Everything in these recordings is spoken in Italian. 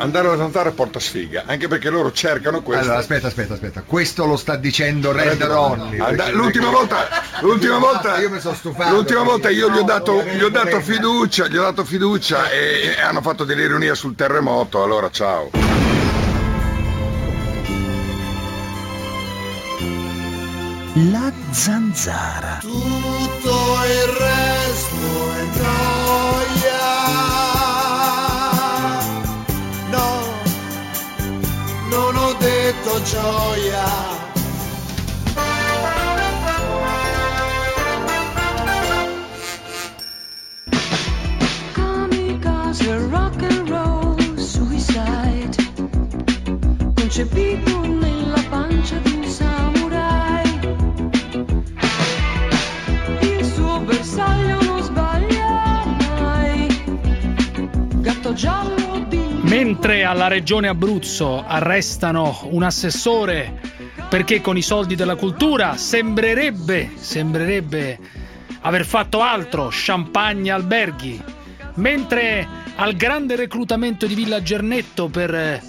andare alla zanzara porta sfiga, anche perché loro cercano questo. Allora, aspetta, aspetta, aspetta. Questo lo sta dicendo Red, Red Ronnie. And- l'ultima volta, l'ultima volta, Io mi sono stufato. l'ultima volta io gli ho dato, No, gli ho dato fiducia, gli ho dato fiducia e, e hanno fatto dell'ironia sul terremoto, allora ciao. La zanzara. Tutto il resto gioia. Kamikaze rock and roll suicide concepito Mentre alla regione Abruzzo arrestano un assessore perché con i soldi della cultura sembrerebbe, sembrerebbe aver fatto altro, champagne alberghi. Mentre al grande reclutamento di Villa Gernetto per eh,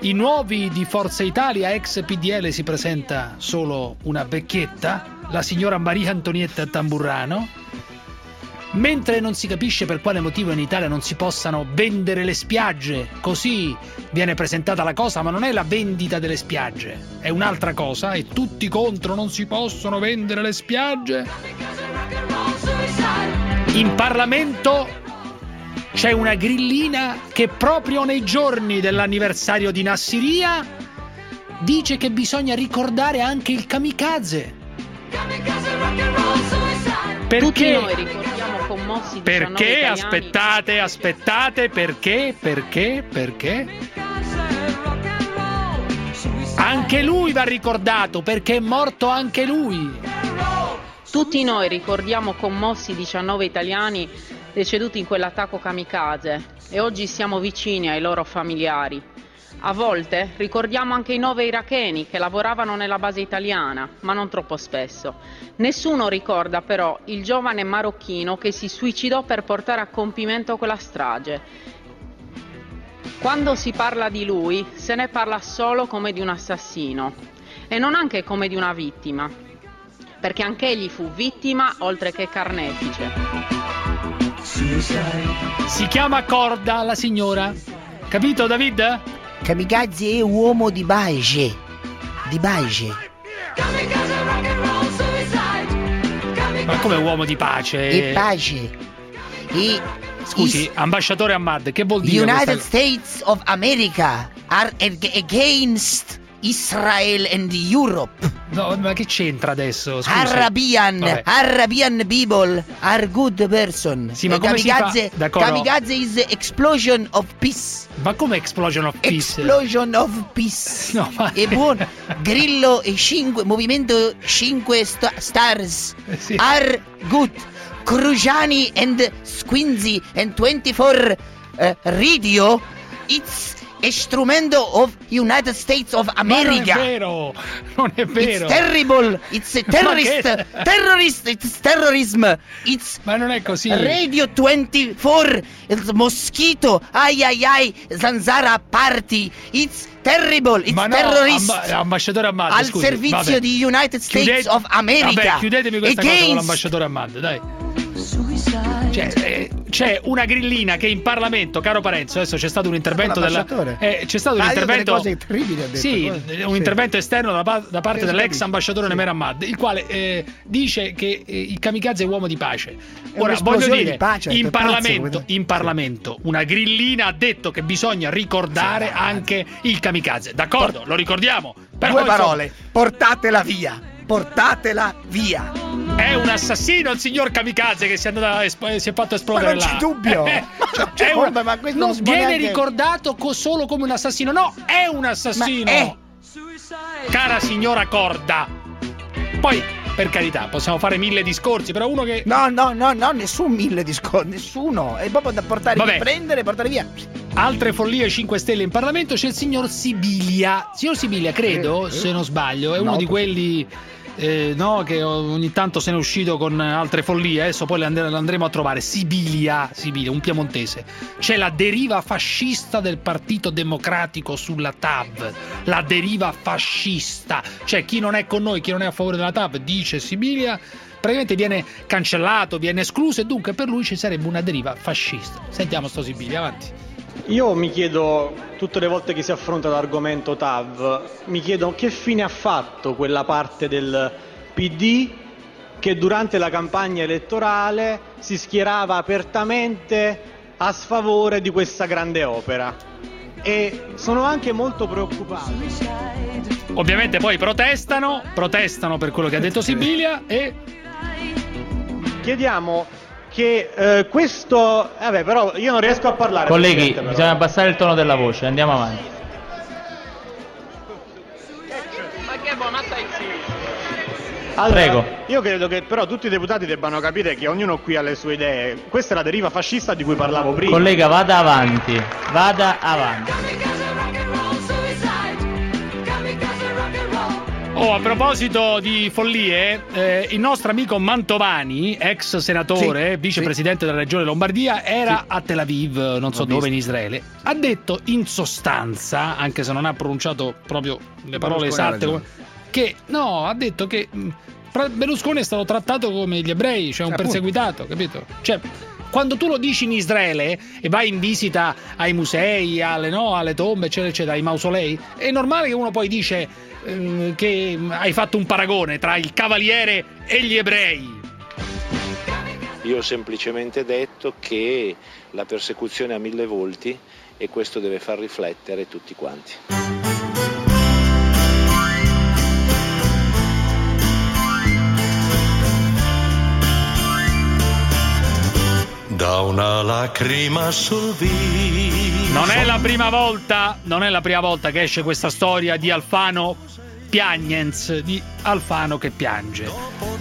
i nuovi di Forza Italia ex PDL si presenta solo una vecchietta, la signora Maria Antonietta Tamburrano. Mentre non si capisce per quale motivo in Italia non si possano vendere le spiagge, così viene presentata la cosa, ma non è la vendita delle spiagge, è un'altra cosa e tutti contro non si possono vendere le spiagge. In Parlamento c'è una grillina che proprio nei giorni dell'anniversario di Nassiria dice che bisogna ricordare anche il kamikaze. Tutti Perché? noi ricordiamo commossi 19 Perché? Aspettate, aspettate, perché? Perché? Perché? Anche lui va ricordato perché è morto anche lui. Tutti noi ricordiamo commossi 19 italiani deceduti in quell'attacco kamikaze e oggi siamo vicini ai loro familiari. A volte ricordiamo anche i nove iracheni che lavoravano nella base italiana, ma non troppo spesso. Nessuno ricorda però il giovane marocchino che si suicidò per portare a compimento quella strage. Quando si parla di lui, se ne parla solo come di un assassino e non anche come di una vittima, perché anche egli fu vittima oltre che carnefice. Si chiama Corda la signora. Capito David? Kamikaze è uomo di Baige. Di Baige. Ma come uomo di pace? E pace. E Scusi, ambasciatore Ahmad, che vuol dire United questa- States of America are ag- against Israel and Europe. No, ma che c'entra adesso? Scusi. Arabian, Vabbè. Arabian people are good person. Sì, ma Eh, come kamikaze, kamikaze is explosion of peace. Ma come Explosion of Peace? Explosion of peace. No, ma- È buono. Grillo e 5, movimento 5 sta- stars. Sì. Are good. Cruciani and Squinzi and 24 uh, radio. It's strumento of United States of Ma non è America. vero, non è It's vero. terrible. It's a terrorist. che- terrorist. It's terrorism. It's Ma non è così. Radio 24. It's mosquito. Ai ai ai. Zanzara party. It's terrible. It's no, terrorist. amba- ambasciatore Ahmad, al scusi, servizio vabbè. di United States Chiudete- of America. Vabbè, chiudetemi questa cosa con Against- l'ambasciatore Ahmad, dai. Cioè, eh, c'è una grillina che in Parlamento, caro Parenzo, adesso c'è stato un intervento della eh, c'è stato un Ah, intervento cose terribili ha detto, Sì, cose- un sì. intervento esterno da, da parte Sì, dell'ex ambasciatore Sì. Nemer Ahmad, il quale eh, dice che eh, il kamikaze è uomo di pace. Ora voglio dire, di pace, in Parlamento, in Parlamento una grillina ha detto che bisogna ricordare anche il kamikaze. D'accordo, lo ricordiamo. Però, Due parole. Portatela via. Portatela via. È un assassino il signor Kamikaze che si è, andato a esp- si è fatto esplodere Ma non là. c'è dubbio. Eh, Cioè, è un- ma questo non viene neanche- ricordato co- solo come un assassino. No, è un assassino. Ma è. Cara signora Corda. Poi, per carità, possiamo fare mille discorsi, però uno che... No, no, no, no, nessun mille discorsi, nessuno. È proprio da portare Vabbè. via, prendere e portare via. Altre follie 5 Stelle in Parlamento c'è il signor Sibilia. Signor Sibilia, credo, se non sbaglio, è uno No, di quelli eh, no, che ogni tanto se n'è uscito con altre follie, adesso poi le andremo a trovare. Sibilia, Sibilia, un piemontese. C'è la deriva fascista del Partito Democratico sulla TAV. La deriva fascista. Cioè chi non è con noi, chi non è a favore della TAV, dice Sibilia, praticamente viene cancellato, viene escluso e dunque per lui ci sarebbe una deriva fascista. Sentiamo sto Sibilia, avanti. Io mi chiedo, tutte le volte che si affronta l'argomento TAV, mi chiedo che fine ha fatto quella parte del PD che durante la campagna elettorale si schierava apertamente a sfavore di questa grande opera. E sono anche molto preoccupato. Ovviamente poi protestano, protestano per quello che ha detto Sibilia e Chiediamo che eh, questo... Vabbè, però io non riesco a parlare. Colleghi, bisogna abbassare il tono della voce, andiamo avanti. Allora, Prego. Io credo che però tutti i deputati debbano capire che ognuno qui ha le sue idee. Questa è la deriva fascista di cui parlavo prima. Collega, vada avanti, vada avanti. Oh, a proposito di follie, eh, il nostro amico Mantovani, ex senatore, Sì, vicepresidente della regione Lombardia, era a Tel Aviv, non so L'ho dove, visto. in Israele. Ha detto in sostanza, anche se non ha pronunciato proprio le parole esatte, come- che no, ha detto che Fra- Berlusconi è stato trattato come gli ebrei, cioè un Appunto. perseguitato, capito? Cioè, quando tu lo dici in Israele e vai in visita ai musei, alle, no, alle tombe, eccetera, eccetera, ai mausolei, è normale che uno poi dice ehm, che hai fatto un paragone tra il cavaliere e gli ebrei. Io ho semplicemente detto che la persecuzione ha mille volti e questo deve far riflettere tutti quanti. Da una lacrima sul viso. Non è la prima volta, non è la prima volta che esce questa storia di Alfano Piagnens, di Alfano che piange.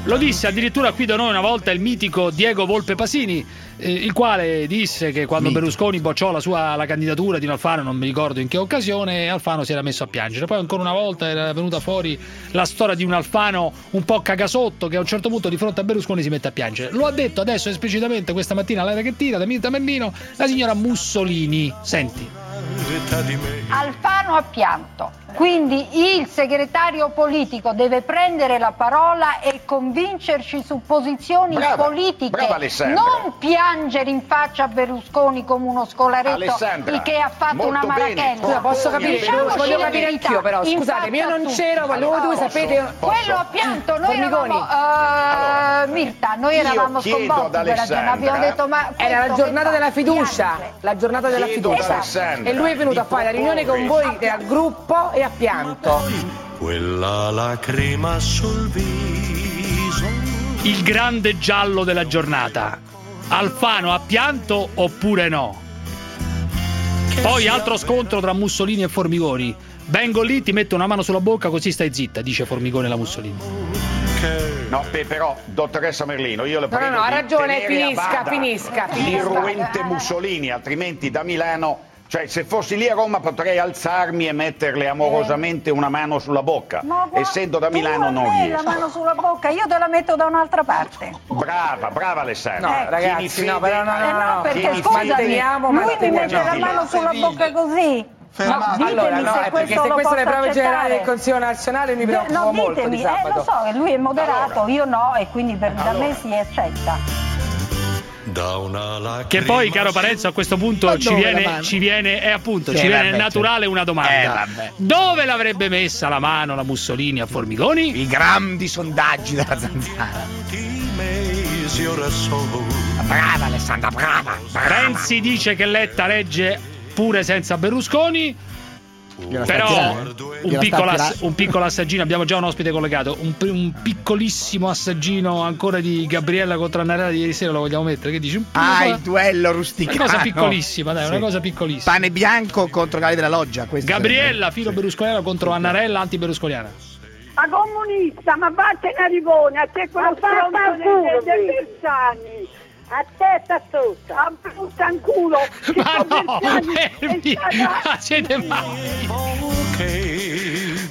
Lo disse addirittura qui da noi una volta il mitico Diego Volpe Pasini, eh, il quale disse che quando Mito. Berlusconi bocciò la sua la candidatura di Alfano, non mi ricordo in che occasione, Alfano si era messo a piangere. Poi ancora una volta era venuta fuori la storia di un Alfano un po' cagasotto che a un certo punto di fronte a Berlusconi si mette a piangere. Lo ha detto adesso esplicitamente questa mattina alla che tira da Mirta Merlino la signora Mussolini. Senti. Alfano ha pianto. Quindi il segretario politico deve prendere la parola e convincerci su posizioni Brava, politiche, brava non piangere in faccia a Berlusconi come uno scolaretto Alessandra, il che ha fatto una marachella. Scusa, posso capire, Diciamoci voglio capire anch'io però, scusatemi, io non c'ero, ma voi due sapete... Quello ha pianto, noi Formigoni. eravamo, eh, Mirta, noi eravamo sconvolti quella giornata, abbiamo detto ma Era la giornata della fiducia, Piange. la giornata della fiducia. E lui è venuto a fare la riunione con voi al gruppo e ha pianto. Quella lacrima sul viso. il grande giallo della giornata. Alfano ha pianto oppure no? Poi altro scontro tra Mussolini e Formigoni. Vengo lì, ti metto una mano sulla bocca così stai zitta, dice Formigoni alla Mussolini. No, beh, però, dottoressa Merlino, io le No, no, prego no, ha ragione, finisca, finisca, finisca. L'irruente Mussolini, altrimenti da Milano... Cioè, se fossi lì a Roma potrei alzarmi e metterle amorosamente una mano sulla bocca. Ma guarda, Essendo da tu Milano a non me la riesco. mano sulla bocca, io te la metto da un'altra parte. Brava, brava Alessandra. No, Eh, ragazzi, no, però no, no, Eh no, no, perché scusami, lui mi mette la mano sulla bocca così. No, ditemi allora, no, se è perché se è posso programma generale accettare. del Consiglio nazionale mi De- preoccupo no, molto ditemi, di eh, lo sabato. so, che lui è moderato, Allora. io no, e quindi per, da me si accetta. Da una lacrima Che poi, caro Parenzo, a questo punto ci viene, ci viene, è appunto, Sì, ci viene vabbè, naturale una domanda. Eh. Dove l'avrebbe messa la mano la Mussolini a Formigoni? I grandi sondaggi della zanzara. Brava Alessandra, brava. brava. Renzi dice che Letta regge pure senza Berlusconi. Gliela Però un piccolo, ass- un piccolo assaggino, abbiamo già un ospite collegato, un, un piccolissimo assaggino ancora di Gabriella contro Annarella di ieri sera lo vogliamo mettere, che dici? Un- Una, Ah, il duello una rusticano. cosa piccolissima, dai, una Sì. cosa piccolissima. Pane bianco contro Galli della Loggia. questo Gabriella, filo berlusconiano contro Annarella, anti-berlusconiana. Ma comunista, ma vattene a Rivone, a te quello stronzo dei Bersani. A te Tattuzza. A Bruttanculo. Ma no, fermi! Ma siete matti!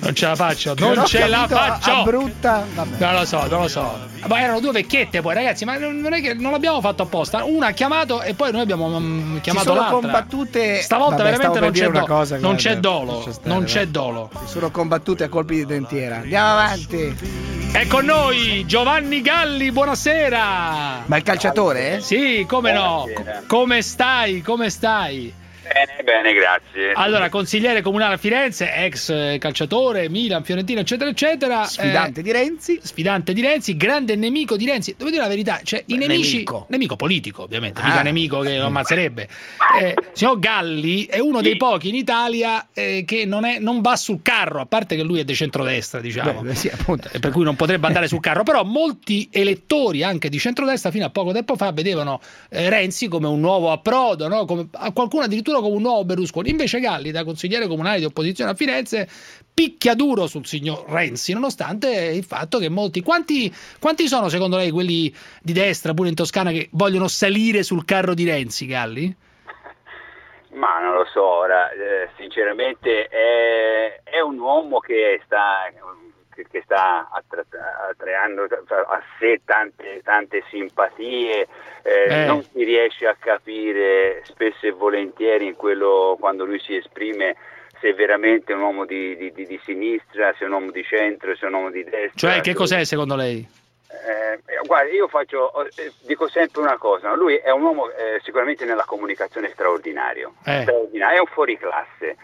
Non ce la faccio, non, ce la faccio. brutta. Vabbè. Non lo so, non lo so. Ma erano due vecchiette poi, ragazzi, ma non è che non l'abbiamo fatto apposta. Una ha chiamato e poi noi abbiamo mm, chiamato sono l'altra. combattute- Stavolta Vabbè, veramente non c'è, do- cosa, non c'è dolo. stare, non c'è dolo. Si sono combattute a colpi di dentiera. Andiamo avanti. È con noi Giovanni Galli, buonasera. Ma il calciatore? eh? Sì, come no? Buonasera. Come stai? Come stai? Bene, bene, grazie. Allora, consigliere comunale a Firenze, ex eh, calciatore, Milan, Fiorentina, eccetera, eccetera. Sfidante Eh, di Renzi. Sfidante di Renzi, grande nemico di Renzi. Devo dire la verità, cioè i Beh, nemici. nemico. Nemico politico, ovviamente, Ah. mica nemico che lo ammazzerebbe. Eh, signor Galli è uno dei pochi in Italia eh, che non, è- non va sul carro, a parte che lui è di centrodestra, diciamo. Beh, sì, appunto. Eh, per cui non potrebbe andare sul carro, però molti elettori anche di centrodestra fino a poco tempo fa vedevano eh, Renzi come un nuovo approdo, no? come, a qualcuno addirittura come un nuovo Berlusconi. Invece Galli, da consigliere comunale di opposizione a Firenze, picchia duro sul signor Renzi, nonostante il fatto che molti... Quanti, quanti sono secondo lei quelli di destra, pure in Toscana, che vogliono salire sul carro di Renzi, Galli? Ma non lo so, ora, eh, sinceramente è, è un uomo che sta, che, che sta attra- attraendo a sé tante, tante simpatie, eh, Eh. non si riesce a capire spesso e volentieri in quello quando lui si esprime se è veramente un uomo di, di- di- di sinistra, se è un uomo di centro, se è un uomo di destra. Cioè, che cos'è secondo lei? Eh, guarda, io faccio, eh, dico sempre una cosa, no? lui è un uomo eh, sicuramente nella comunicazione straordinario, Eh. straordinario, è un fuoriclasse.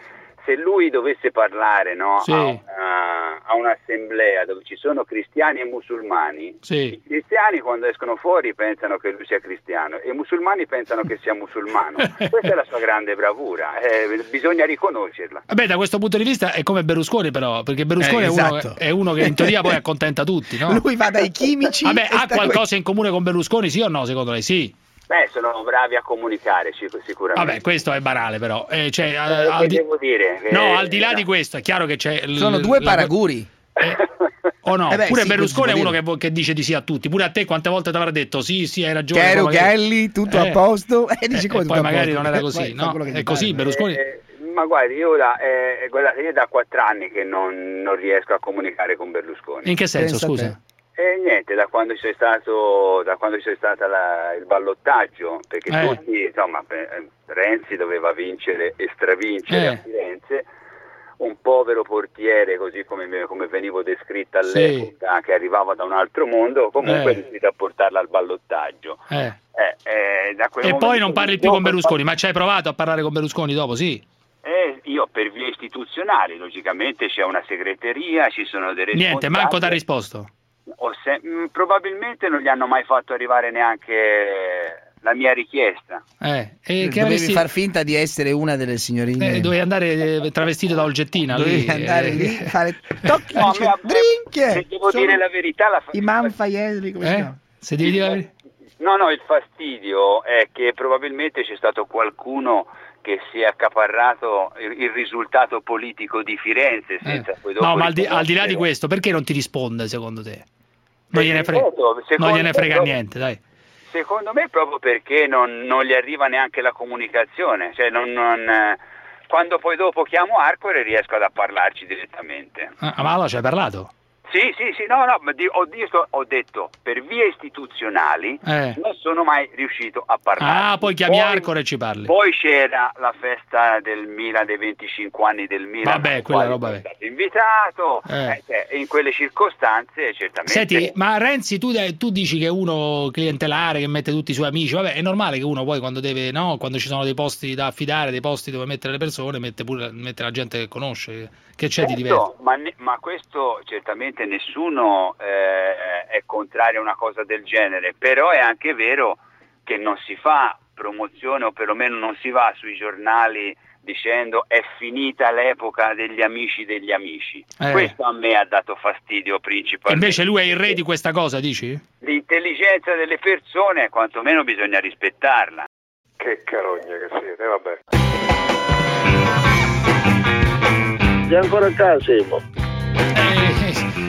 Se lui dovesse parlare no, Sì. a, una- a un'assemblea dove ci sono cristiani e musulmani, Sì. i cristiani quando escono fuori pensano che lui sia cristiano e i musulmani pensano che sia musulmano. Questa è la sua grande bravura, eh, bisogna riconoscerla. Vabbè, da questo punto di vista è come Berlusconi, però, perché Berlusconi Eh, è, uno, esatto. è uno che in teoria poi accontenta tutti, no? Lui va dai chimici. Vabbè, ha qualcosa in comune con Berlusconi, sì o no, secondo lei? Sì. Beh, sono bravi a comunicare sic- sicuramente. Vabbè, questo è banale, però. Eh, cioè, Eh, al, di... devo dire? No, Eh, al di là di questo, è chiaro che c'è. Sono due paraguri. O no? Eh beh, Pure sì, Berlusconi è uno che, che dice di sì a tutti. Pure a te quante volte ti avrà detto sì, sì, hai ragione. Magari- Galli, tutto a Eh. posto. E dici Eh, come e tutto poi a magari non era Eh, così, no? È ti così, pare. Berlusconi. Eh, ma guardi, io da, eh, guardate, io da quattro anni che non, non riesco a comunicare con Berlusconi. In che senso, Pensa a scusa? E niente, da quando c'è stato, da quando c'è stato il ballottaggio, perché Eh. tutti, insomma, eh, Renzi doveva vincere e stravincere Eh. a Firenze, un povero portiere, così come, come venivo descritta Sì. all'epoca, che arrivava da un altro mondo, comunque Eh. è riuscito a portarla al ballottaggio. Eh. Eh, eh, da E poi non parli più con Berlusconi, ma ci hai provato a parlare con Berlusconi dopo, sì? Eh, io per vie istituzionali, logicamente c'è una segreteria, ci sono responsabili. Niente, manco ti ha risposto. Se- mh, probabilmente non gli hanno mai fatto arrivare neanche la mia richiesta. Eh, e che Dovevi avresti... far finta di essere una delle signorine. eh, dovevi andare eh, travestito da Olgettina Dovevi lì, andare eh, lì, fare tocchi, No, a me- drinche. se devo Sono dire la verità, la fa- Imam Fayedri, come si eh? chiama? Se devi dire la verità. No, no, il fastidio è che probabilmente c'è stato qualcuno che si è accaparrato il, risultato politico di Firenze senza poi dopo Eh. No, ma al di, al di là di questo, perché non ti risponde secondo te? Non gliene frega, non gliene me frega proprio- niente, dai. Secondo me proprio perché non, non gli arriva neanche la comunicazione, cioè non, non, quando poi dopo chiamo Arcore riesco ad parlarci direttamente. Ah, ma allora ci hai parlato? Sì, sì, sì, no, no, ho, detto, ho detto per vie istituzionali Eh. non sono mai riuscito a parlare. Ah, poi chiami Arcore e ci parli. Poi c'era la festa del Milan, dei 25 anni del Milan. Vabbè, quella roba, beh. stato invitato, Eh. eh, cioè, in quelle circostanze certamente... Senti, ma Renzi, tu, tu dici che è uno clientelare che mette tutti i suoi amici. Vabbè, è normale che uno poi quando deve, no? Quando ci sono dei posti da affidare, dei posti dove mettere le persone, mette pure mette la gente che conosce. Che c'è di diverso? Certo, ma, ma questo certamente nessuno eh, è contrario a una cosa del genere, però è anche vero che non si fa promozione o perlomeno non si va sui giornali dicendo è finita l'epoca degli amici degli amici. Eh. Questo a me ha dato fastidio principalmente. Invece lui è il re di questa cosa, dici? L'intelligenza delle persone quantomeno bisogna rispettarla. Che carogna che siete, vabbè. Sei ancora a casa, Simo?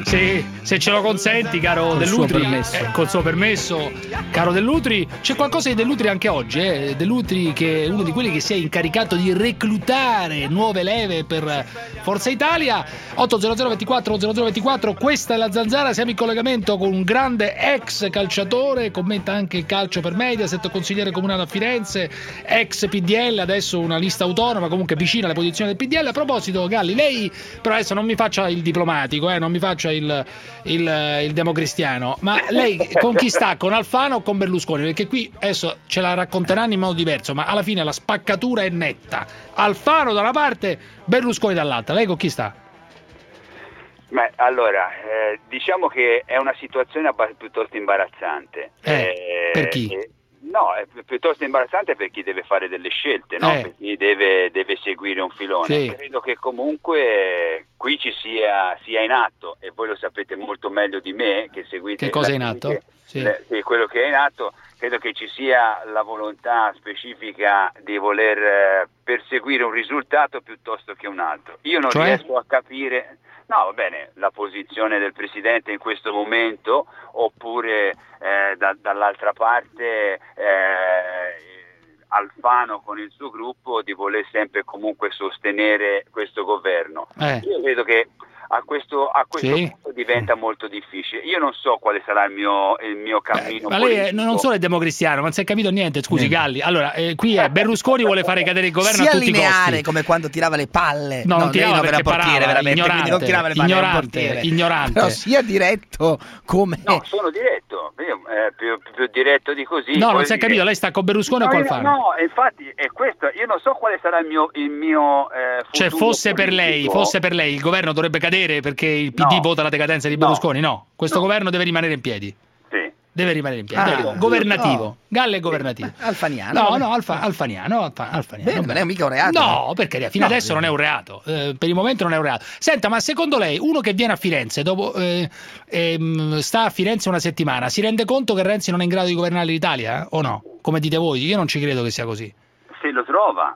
Sì, Se ce lo consenti, caro Col Dell'Utri, eh, col suo permesso, caro Dell'Utri, c'è qualcosa di Dell'Utri anche oggi, eh? Dell'Utri che è uno di quelli che si è incaricato di reclutare nuove leve per Forza Italia. 800 24 0024, questa è la zanzara, siamo in collegamento con un grande ex calciatore, commenta anche il calcio per Mediaset, consigliere comunale a Firenze, ex PDL, adesso una lista autonoma, comunque vicina alle posizioni del PDL. A proposito, Galli, lei però adesso non mi faccia il diplomatico, eh, non mi faccia il, il, il democristiano, ma lei con chi sta? Con Alfano o con Berlusconi? Perché qui adesso ce la racconteranno in modo diverso, ma alla fine la spaccatura è netta. Alfano da una parte, Berlusconi dall'altra. Lei con chi sta? Beh, allora, eh, diciamo che è una situazione piuttosto imbarazzante. Eh, per chi? No, è pi- piuttosto imbarazzante per chi deve fare delle scelte, no? Eh. per chi deve, deve seguire un filone. Sì. Credo che comunque eh, qui ci sia, sia in atto, e voi lo sapete molto meglio di me, che seguite Che cosa è in atto? che- Sì. le- sì, quello che è in atto, credo che ci sia la volontà specifica di voler eh, perseguire un risultato piuttosto che un altro. Io non Cioè? riesco a capire, no va bene, la posizione del Presidente in questo momento, oppure eh, da- dall'altra parte eh, Alfano con il suo gruppo di voler sempre comunque sostenere questo governo. Eh. Io credo che a questo, a questo Sì. punto diventa molto difficile. Io non so quale sarà il mio, il mio cammino. Ma lei politico. non solo è democristiano, ma non si è capito niente. Scusi, Galli. Allora, eh, qui è Berlusconi vuole fare cadere il governo sia a tutti i lineare costi. come quando tirava le palle. No, non lei tirava era perché portiere, parava, veramente, ignorante, quindi non tirava le palle, era ignorante, portiere. ignorante. Però sia diretto come No, sono diretto, io, eh, più, più diretto di così. No, non si è capito. Lei sta con Berlusconi o No, con io- Alfano? No, infatti è questo, io non so quale sarà il mio, il mio eh, Cioè, fosse per lei, politico. fosse per lei, il governo dovrebbe cadere perché il PD No. vota la decadenza di No. Berlusconi? No, questo No. governo deve rimanere in piedi. Sì. Deve rimanere in piedi. Ah, governativo. no. Galle governativo. Alfaniano. No, no, Alfa- Alfaniano, Alfa- Alfaniano. Bene, non è mica un reato. No, perché fino No. adesso non è un reato. Eh, per il momento non è un reato. Senta, ma secondo lei, uno che viene a Firenze, dopo eh, ehm, sta a Firenze una settimana, si rende conto che Renzi non è in grado di governare l'Italia? eh? O no? Come dite voi? Io non ci credo che sia così. Se lo trova.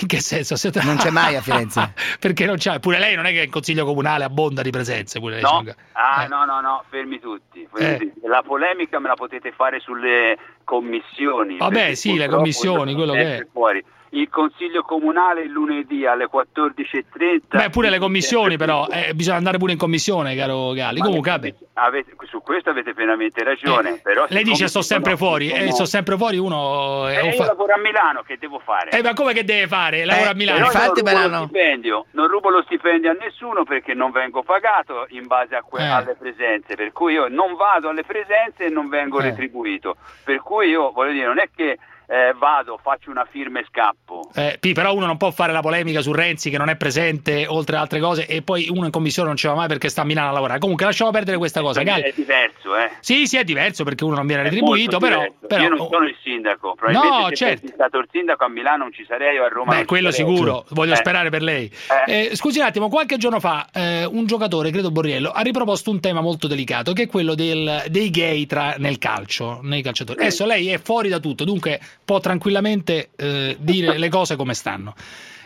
In che senso? Se- Non c'è mai a Firenze. perché non c'è? Pure lei non è che il consiglio comunale abbonda di presenze. Pure lei No, ah, eh. no, no, no, fermi tutti. fermi Eh. La polemica me la potete fare sulle commissioni. Vabbè, sì, le commissioni, io quello che è. Fuori. Il consiglio comunale il lunedì alle 14.30. Beh, pure le commissioni, però, eh, bisogna andare pure in commissione, caro Galli. Ma Comunque, avete- vabbè. avete- su questo avete pienamente ragione. Eh, però lei dice sto sempre fuori, e sono- sto sempre fuori uno. Eh, eh, io fa- lavoro a Milano, che devo fare? Eh, ma come che deve fare? Lavora a Milano. Però Infatti, non rubo, lo stipendio, non rubo lo stipendio a nessuno perché non vengo pagato in base a que- Eh. alle presenze, per cui io non vado alle presenze e non vengo Eh. retribuito. Per cui io voglio dire, non è che eh, vado, faccio una firma e scappo. Eh, però uno non può fare la polemica su Renzi che non è presente, oltre ad altre cose, e poi uno in commissione non ci va mai perché sta a Milano a lavorare. Comunque lasciamo perdere questa cosa. Quindi Galli. è diverso, eh. Sì, sì, è diverso perché uno non viene È retribuito, però, però- Io non sono il sindaco, probabilmente No, se certo. fossi stato il sindaco a Milano non ci sarei o a Roma Beh, quello sicuro, voglio Eh. sperare per lei. Eh. Eh, scusi un attimo, qualche giorno fa eh, un giocatore, credo Borriello, ha riproposto un tema molto delicato che è quello del- dei gay tra- nel calcio, nei calciatori. Adesso lei è fuori da tutto, dunque può tranquillamente eh, dire le cose come stanno.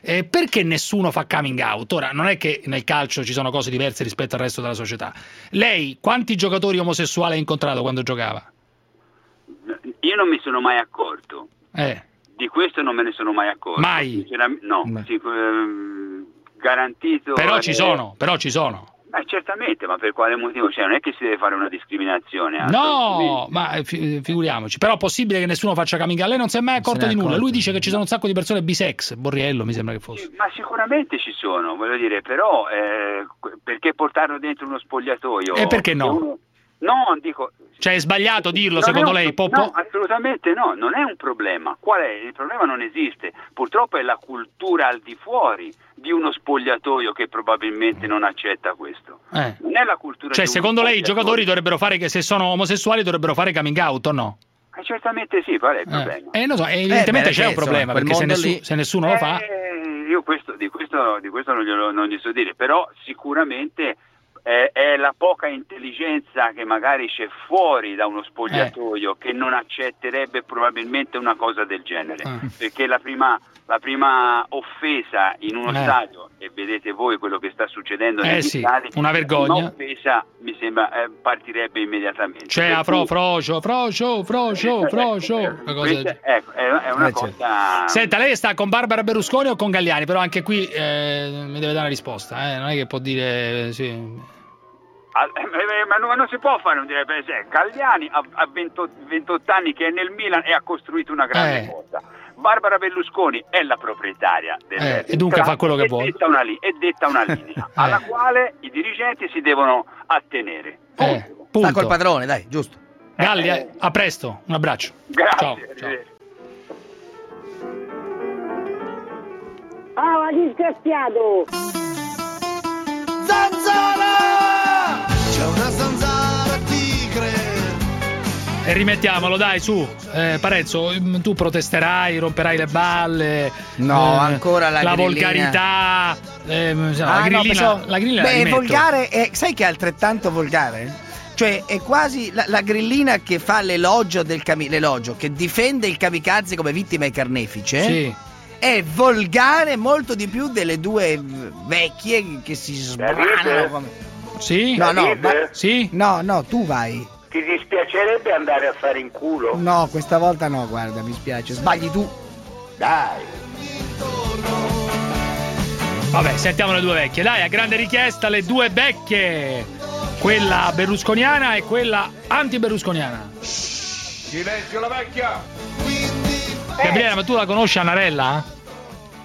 Eh, perché nessuno fa coming out? Ora, non è che nel calcio ci sono cose diverse rispetto al resto della società. Lei quanti giocatori omosessuali ha incontrato quando giocava? Io non mi sono mai accorto. Eh, Di questo non me ne sono mai accorto. Mai? No, ehm, garantito. però ci sono, però ci sono. Eh, certamente, ma per quale motivo? Cioè, non è che si deve fare una discriminazione. No, ma eh, fi- figuriamoci. Però è possibile che nessuno faccia coming out. Lei non si è mai accorto di nulla. accorto. Lui dice che ci sono un sacco di persone bisex. Borriello mi sembra che fosse. Ma sicuramente ci sono, voglio dire, però eh, perché portarlo dentro uno spogliatoio? E perché no? No, dico... Cioè è sbagliato dirlo secondo un lei, Poppo? No, assolutamente no, non è un problema. Qual è? Il problema non esiste. Purtroppo è la cultura al di fuori di uno spogliatoio che probabilmente non accetta questo. Eh. Non è la cultura Cioè secondo lei i giocatori dovrebbero fare che se sono omosessuali dovrebbero fare coming out o no? Eh, certamente sì, qual è il Eh, problema? eh, non so, evidentemente beh, c'è un problema perché se, nessu- lì- se nessuno lo fa... Eh, io questo, di questo, di questo non, glielo, non gli so dire, però sicuramente è, è la poca intelligenza che magari c'è fuori da uno spogliatoio Eh. che non accetterebbe probabilmente una cosa del genere. Ah. Perché la prima, la prima offesa in uno Eh. stadio, e vedete voi quello che sta succedendo Eh negli sì, stadi, una vergogna. Una offesa mi sembra eh, partirebbe immediatamente. Cioè, Per a fro, frocio, frocio, frocio, frocio. una cosa del questa- ecco, è, è una Eh, certo. cosa... Senta, lei sta con Barbara Berlusconi o con Galliani? Però anche qui eh, mi deve dare una risposta, eh, non è che può dire eh, sì. Ah, eh, eh, Ma non, non si può fare un dire per sé. Galliani ha, ha 20 28 anni che è nel Milan e ha costruito una grande Eh. cosa. Barbara Berlusconi è la proprietaria del Eh, e dunque fa quello che vuole. Detta una, li- e detta una linea alla quale i dirigenti si devono attenere. Eh, Sta punto. col padrone, dai, giusto. Galli, eh, a presto, un abbraccio. Grazie. Ciao, ciao. Ah, disgraziato! Zanzara! C'è una zanzara tigre. E rimettiamolo, dai, su. Eh, Parezzo, mm, tu protesterai, romperai le balle. No, eh, ancora la grillina. volgarità. ehm, no, la Ah, no, grillina, pensavo- la grillina la Beh, volgare, è- sai che è altrettanto volgare? Cioè, è quasi la, la grillina che fa l'elogio del cami- l'elogio, che difende il kamikaze come vittima e carnefice. Sì. È volgare molto di più delle due eh, vecchie che si sbranano come... Sì? No, no, va- Sì? no, no, tu vai. Ti dispiacerebbe andare a fare in culo? No, questa volta no, guarda, mi spiace. Sbagli tu. Dai. Vabbè, sentiamo le due vecchie. Dai, a grande richiesta le due vecchie. Quella berlusconiana e quella anti-berlusconiana. Silenzio la vecchia! Gabriele, ma tu la conosci Anarella?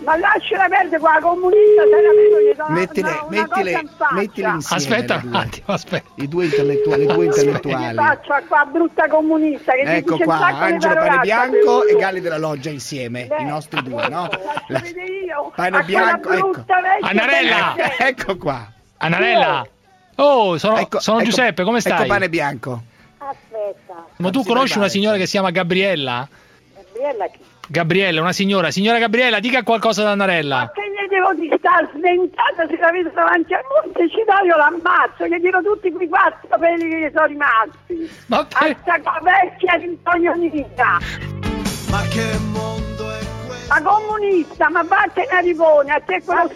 Ma lasciala perdere qua, comunista, se la vedo gli do Mettile, mettile, in faccia. mettile insieme. Aspetta un attimo, aspetta. I due intellettuali, le due Che intellettuali. faccia qua, brutta comunista, che Ecco dice un qua, Angelo Pane parolacce. Bianco e Galli della Loggia insieme, Beh, i nostri due, no? La- vedere io. Pane a quella Bianco, ecco. brutta vecchia Anarella! Ecco qua. Anarella! Oh, sono, Ecco- sono ecco- Giuseppe, come stai? Ecco Pane Bianco. Aspetta, Ma tu conosci una signora che si chiama Gabriella? Gabriella chi? Gabriella, una signora. Signora Gabriella, dica qualcosa ad Anarella. Che gli devo di sta sventata se la vedo davanti al Montecitorio l'ammazzo, gli tiro tutti quei quattro peli che gli sono rimasti. Ma A sta qua vecchia rintognonita. Ma che mondo è questo? Ma comunista, ma vattene a Rivone, a te quello Ma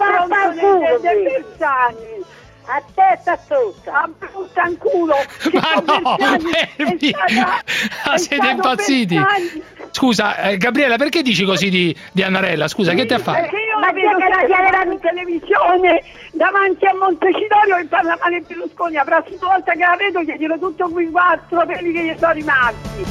stronzo dei. Bersani. A testa tutta. A brutta in culo. che Ma no, fermi! stata- è siete impazziti! Bersani. Scusa, eh, Gabriella, perché dici così di, di Anarella? Scusa, che ti ha fatto? Perché io Ma la vedo che la chiameranno- in televisione davanti a Montecitorio e parla male Berlusconi. La prossima volta che la vedo gli tiro tutto quei quattro peli che gli sono rimasti.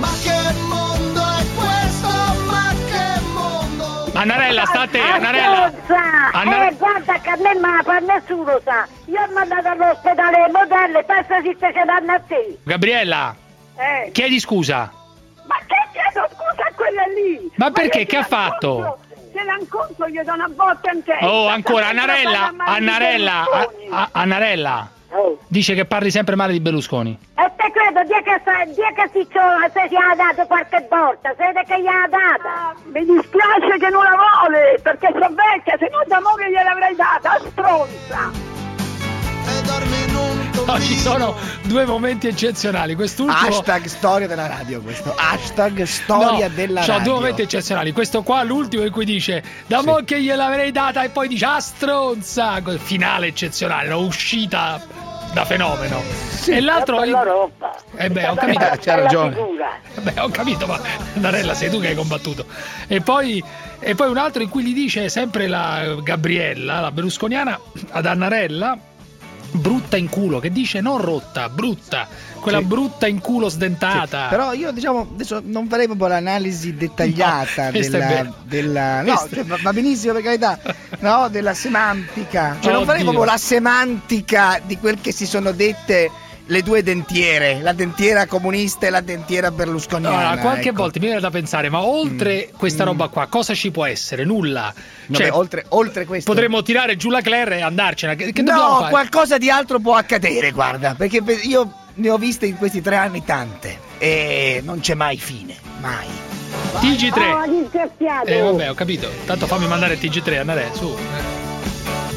Ma che mondo è questo? Ma che mondo? Anarella, sta a te, Anarella. Sa, Anna- eh, guarda che a me ma fa nessuno sa. Io ho mandato all'ospedale le modelle, penso che se ce danno a te. Gabriella, Eh. chiedi scusa. Ma che chiedo scusa a quella lì? Ma perché? Che ha fatto? Se la incontro gli do una botta in testa. Oh, ancora, di Anarella, a- Berlusconi. a- Anarella. Oh. Dice che parli sempre male di Berlusconi. E te credo, dia che, dia che si se gli ha dato qualche volta, siete che gli ha data. Ah, Mi dispiace che non la vuole, perché sono vecchia, se no da mo che gliel'avrei data, stronza. No, ci sono due momenti eccezionali. Quest'ultimo. Hashtag storia della radio questo. Hashtag storia No, della c'ho radio. due momenti eccezionali. Questo qua, l'ultimo in cui dice da mo che gliel'avrei data e poi dice ah stronza. Finale eccezionale, no? uscita da fenomeno. e l'altro. Bella roba. Eh beh, ho capito. Eh, c'ha ragione. Figura. Beh, ho capito, ma Narella sei tu che hai combattuto. E poi, e poi un altro in cui gli dice sempre la Gabriella, la berlusconiana, ad Annarella, brutta in culo, che dice non rotta, brutta, quella Sì. brutta in culo sdentata. Però io diciamo adesso non farei proprio l'analisi dettagliata No, della, della no, cioè, va benissimo per carità, no, della semantica. Cioè non farei proprio la semantica di quel che si sono dette le due dentiere, la dentiera comunista e la dentiera berlusconiana. Allora, qualche ecco. volta mi viene da pensare, ma oltre questa roba qua, cosa ci può essere? Nulla. Vabbè, Cioè, oltre, oltre questo potremmo tirare giù la Claire e andarcene. Che, che dobbiamo No, fare? qualcosa di altro può accadere, guarda, perché pe- io ne ho viste in questi tre anni tante e non c'è mai fine, mai. TG3. Oh, disgraziato. Eh vabbè, ho capito. Tanto fammi mandare il TG3, andare su.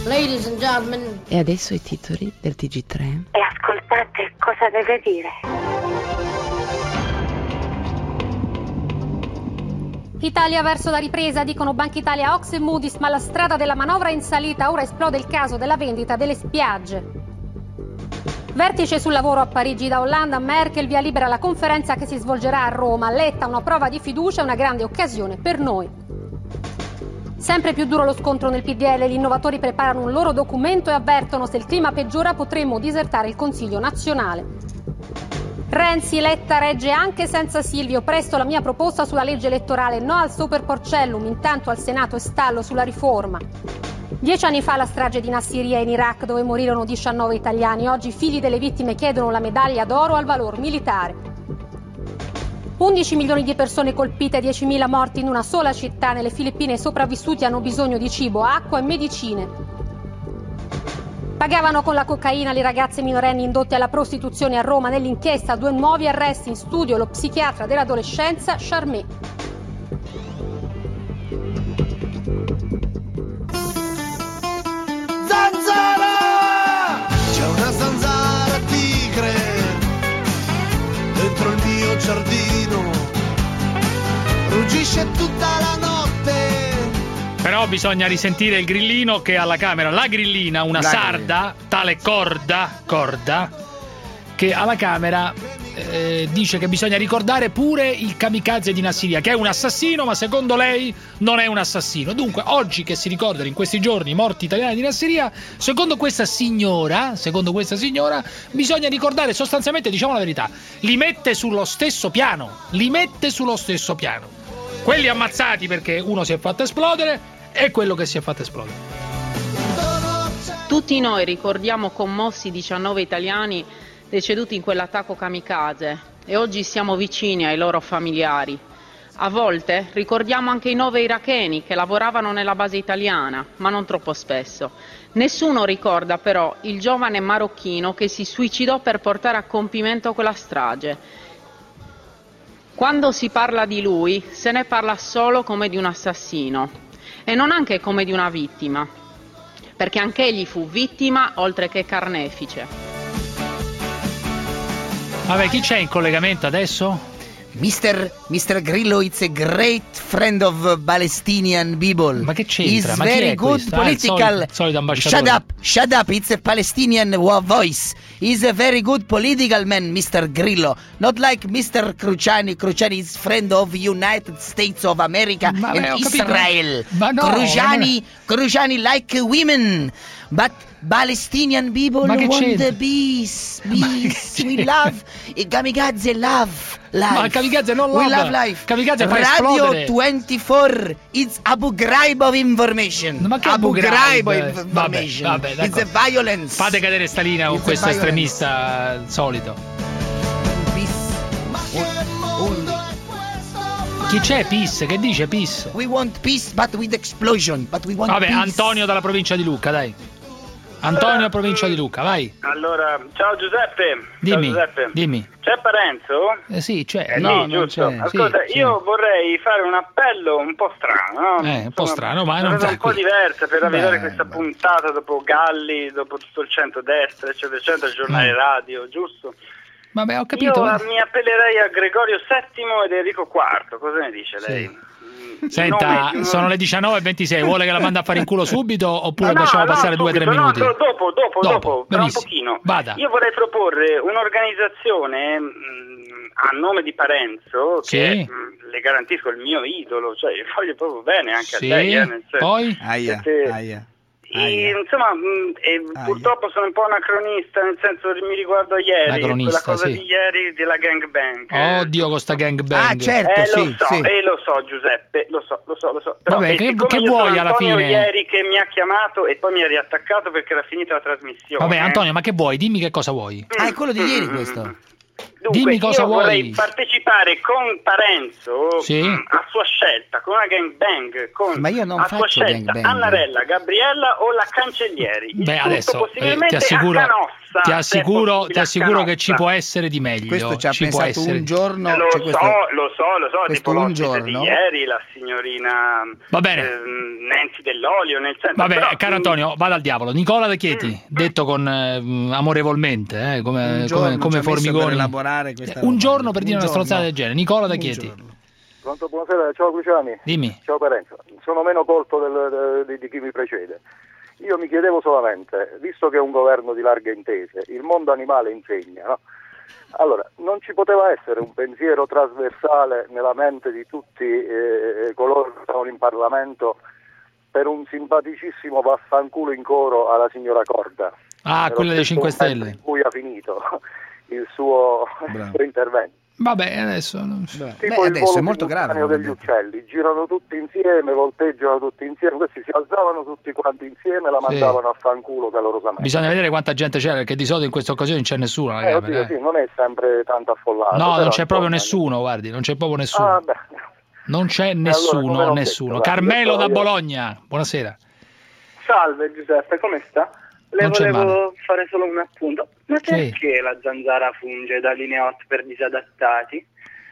Ladies and gentlemen. E adesso i titoli del TG3. E ascoltate cosa deve dire. Italia verso la ripresa, dicono Banca Italia, Ox e Moody's, ma la strada della manovra è in salita, ora esplode il caso della vendita delle spiagge. Vertice sul lavoro a Parigi da Hollande a Merkel, via libera la conferenza che si svolgerà a Roma. Letta una prova di fiducia, una grande occasione per noi. Sempre più duro lo scontro nel PDL, gli innovatori preparano un loro documento e avvertono se il clima peggiora potremmo disertare il Consiglio nazionale. Renzi, Letta regge anche senza Silvio. Presto la mia proposta sulla legge elettorale. No al super porcellum. Intanto al Senato è stallo sulla riforma. Dieci anni fa la strage di Nassiria in Iraq dove morirono 19 italiani. Oggi i figli delle vittime chiedono la medaglia d'oro al valor militare. 11 milioni di persone colpite, 10.000 morti in una sola città. Nelle Filippine i sopravvissuti hanno bisogno di cibo, acqua e medicine. Pagavano con la cocaina le ragazze minorenni indotte alla prostituzione a Roma. Nell'inchiesta due nuovi arresti in studio lo psichiatra dell'adolescenza Charmé. Zanzara! Ruggisce tutta la notte. Però bisogna risentire il grillino che alla Camera, la grillina, una La sarda, tale Corda, Corda, che alla Camera eh, dice che bisogna ricordare pure il kamikaze di Nassiria, che è un assassino, ma secondo lei non è un assassino. Dunque, oggi che si ricordano in questi giorni i morti italiani di Nassiria, secondo questa signora, secondo questa signora, bisogna ricordare sostanzialmente, diciamo la verità, li mette sullo stesso piano, li mette sullo stesso piano. Quelli ammazzati perché uno si è fatto esplodere e quello che si è fatto esplodere. Tutti noi ricordiamo commossi i 19 italiani deceduti in quell'attacco kamikaze e oggi siamo vicini ai loro familiari. A volte ricordiamo anche i nove iracheni che lavoravano nella base italiana, ma non troppo spesso. Nessuno ricorda però il giovane marocchino che si suicidò per portare a compimento quella strage. Quando si parla di lui se ne parla solo come di un assassino e non anche come di una vittima, perché anche egli fu vittima oltre che carnefice. Vabbè, chi c'è in collegamento adesso? Mr. Mr. Grillo is a great friend of Palestinian people. Ma che c'entra? He's Ma very good questo? Ah, il political. solito- shut up, shut up. It's a Palestinian voice. He's a very good political man, Mr. Grillo. Not like Mr. Cruciani. Cruciani is friend of United States of America Ma and beh. Israel. Ma no, Cruciani, Cruciani like women. But Palestinian people Ma want the peace. Peace. We love. I kamikaze love life. Ma kamikaze non We love. love life. Kamikaze fa Radio esplodere. 24. It's Abu Ghraib of information. Ma che Abu Ghraib of information. Vabbè, vabbè, It's a violence. Fate cadere sta linea con questo violence. estremista solito. Chi c'è? Peace? Che dice Peace? We want peace, but with explosion. But we want Vabbè, peace. Antonio dalla provincia di Lucca, dai. Antonio, provincia di Lucca, vai. Allora, ciao Giuseppe. Dimmi, Ciao Giuseppe. dimmi. C'è Parenzo? Eh sì, c'è. Eh, no, sì, giusto. c'è. Ascolta, sì, io vorrei fare un appello un po' strano, no? Eh, un po' strano, ma non un po' diversa per avviare Beh, questa puntata dopo Galli, dopo tutto il centro-destra, eccetera, eccetera, il giornale Mm. radio, giusto? Vabbè, ho capito. Io ma- mi appellerei a Gregorio VII ed Enrico IV, cosa ne dice Sì. lei? Senta, nome sono le 19.26, vuole che la manda a fare in culo subito oppure No, no, lasciamo no, passare 2-3 subito, minuti? No, do- dopo, dopo, dopo, tra un benissimo. pochino. Vada. Io vorrei proporre un'organizzazione mh, a nome di Parenzo, Sì. che mh, le garantisco il mio idolo, cioè gli voglio proprio bene anche Sì, a lei. Eh, nel senso- poi? Aia, Siete- aia. E, insomma, mh, e purtroppo sono un po' anacronista, nel senso che mi riguardo ieri, quella cosa sì. di ieri della gangbang. Oddio, con sta gangbang. Ah, certo, eh, sì, lo so, sì. eh, lo so Giuseppe, lo so, lo so, lo so. Però, Vabbè, eh, che- che vuoi alla Antonio fine? ieri che mi ha chiamato e poi mi ha riattaccato perché era finita la trasmissione. Vabbè, Antonio, ma che vuoi? Dimmi che cosa vuoi. Ah, è quello di ieri questo. Dunque, Dimmi cosa io vorrei vuoi. partecipare con Parenzo Sì. mh, a sua scelta, con una gangbang, con Ma io non a sua faccio scelta gangbang. Annarella, Gabriella o la Cancellieri. Il Beh, tutto adesso eh, possibilmente ti assicuro, Canossa, ti assicuro, ti assicuro che ci può essere di meglio. Questo ci ha può pensato essere- un giorno. Eh, lo cioè questo- so, lo so, lo so, questo tipo un giorno. di ieri, la signorina Va bene. ehm, Nenzi dell'olio, nel senso... Vabbè, però- caro Antonio, vada al diavolo. Nicola De Chieti, detto con eh, mh, amorevolmente, eh, come, come, come ci formigoni. Per elaborare questa Eh, un roba. giorno per dire Un una stronzata del genere. Nicola Un Chieti, Pronto, buonasera, ciao Cruciani. dimmi. Ciao Parenzo, sono meno colto del- de- di, di chi mi precede. Io mi chiedevo solamente, visto che è un governo di larghe intese, il mondo animale insegna, no? Allora, non ci poteva essere un pensiero trasversale nella mente di tutti eh, coloro che stavano in Parlamento per un simpaticissimo vaffanculo in coro alla signora Corda. Ah, quella dei stesso 5 momento Stelle. In cui ha finito il suo, il suo intervento. Vabbè, adesso... non- Tipo il volo simultaneo degli uccelli, girano tutti insieme, volteggiano tutti insieme, questi si alzavano tutti quanti insieme e la Sì. mandavano a fanculo calorosamente. Bisogna vedere quanta gente c'è, perché di solito in queste occasioni non c'è nessuno. Eh, Camera, oddio, eh. sì, non è sempre tanto affollato. No, non c'è proprio nessuno, guardi, non c'è proprio nessuno. Ah, beh. Non c'è nessuno, l'ho nessuno. detto, Carmelo da Bologna, buonasera. Salve Giuseppe, come sta? Le Non volevo fare solo un appunto. Ma Sì. perché la zanzara funge da linea hot per disadattati?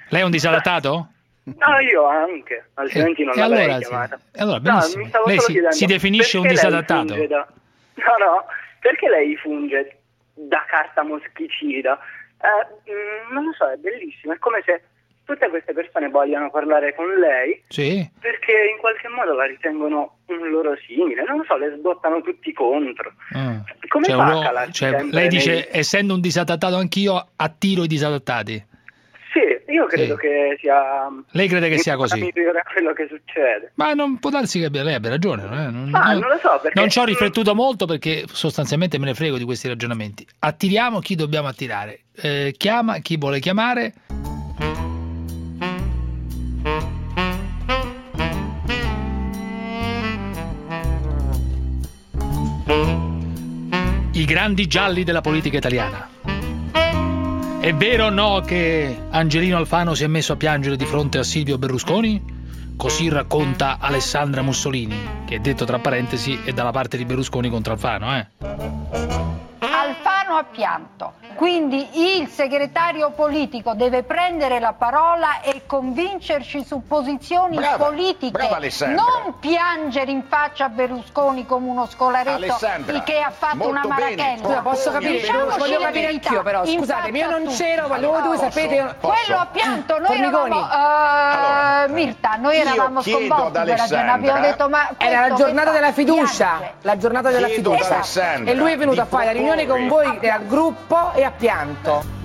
Lei è un disadattato? No, io anche, altrimenti non e l'avrei allora, sì. chiamata. E allora, No, benissimo. stavo Lei si, si definisce un disadattato? da- No, no, perché lei funge da carta moschicida? Eh, mm, non lo so, è bellissimo, è come se tutte queste persone vogliano parlare con lei Sì. perché in qualche modo la ritengono un loro simile, non lo so, le sbottano tutti contro. Ah. Come Cioè, fa uno- cioè, lei dice, nei- essendo un disadattato anch'io, attiro i disadattati. Sì, io credo Sì. che sia... Lei crede che sia così? quello che succede. Ma non può darsi che lei abbia ragione. non- Ah, non- non lo so, perché... Non ci ho riflettuto molto perché sostanzialmente me ne frego di questi ragionamenti. Attiriamo chi dobbiamo attirare. Eh, chiama chi vuole chiamare. I grandi gialli della politica italiana. È vero o no che Angelino Alfano si è messo a piangere di fronte a Silvio Berlusconi? Così racconta Alessandra Mussolini, che detto tra parentesi è dalla parte di Berlusconi contro Alfano, eh? Alfano ha pianto. Quindi il segretario politico deve prendere la parola e convincerci su posizioni Brava, politiche, brava non piangere in faccia a Berlusconi come uno scolaretto che ha fatto una marachella. Scusa, posso capire, Diciamoci voglio capire anch'io però, scusatemi, io a non c'ero, ma voi due sapete... io- Quello ha pianto, noi Formigoni. eravamo, eh, Mirta, noi eravamo sconvolti abbiamo detto ma Era la giornata della fiducia, Piange. la giornata della fiducia. E lui è venuto a fare la riunione con voi del gruppo e ha pianto.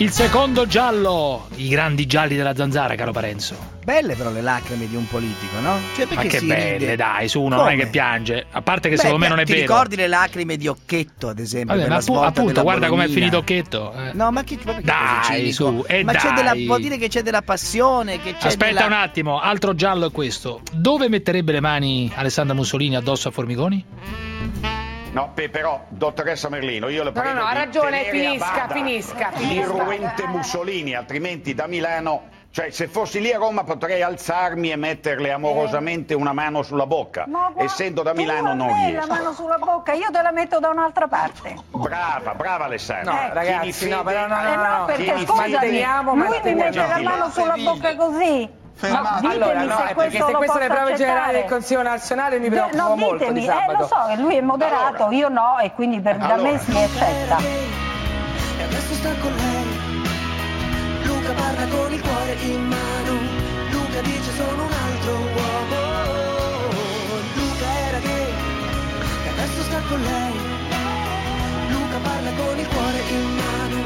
Il secondo giallo, i grandi gialli della zanzara, caro Parenzo. Belle però le lacrime di un politico, no? Cioè, Ma perché che si belle, ride? dai, su uno non è Come? che piange. A parte che Beh, secondo me non è ti vero. ricordi le lacrime di Occhetto, ad esempio? Vabbè, ma appu- svolta appunto, della guarda com'è finito Occhetto. eh. No, ma che, ma Dai, su, e ma c'è della, dai. vuol dire che c'è della passione, che c'è Aspetta della... un attimo, altro giallo è questo. Dove metterebbe le mani Alessandra Mussolini addosso a Formigoni? No, pe- però, dottoressa Merlino, io le No, no, prego no, ha ragione, finisca, finisca, finisca. L'irruente Mussolini, altrimenti da Milano... Cioè, se fossi lì a Roma potrei alzarmi e metterle amorosamente una mano sulla bocca. Ma guarda, Essendo da Milano non riesco. la mano sulla bocca, io te la metto da un'altra parte. Brava, brava Alessandra. No, di ragazzi, no, però no, no, Eh no, no, no. perché di scusami, lui mi mette la mano sulla bocca così. Ma ditemi Allora, no, se è perché questo se lo queste le posso prove generali accettare. del Consiglio nazionale mi preoccupo no, molto ditemi, di eh, sabato. lo so che lui è moderato, io no, e quindi per, da me si accetta. E adesso sta con lei. Luca parla con il cuore in mano. Luca dice sono un altro uomo. Luca era gay. E adesso sta con lei. Luca parla con il cuore in mano.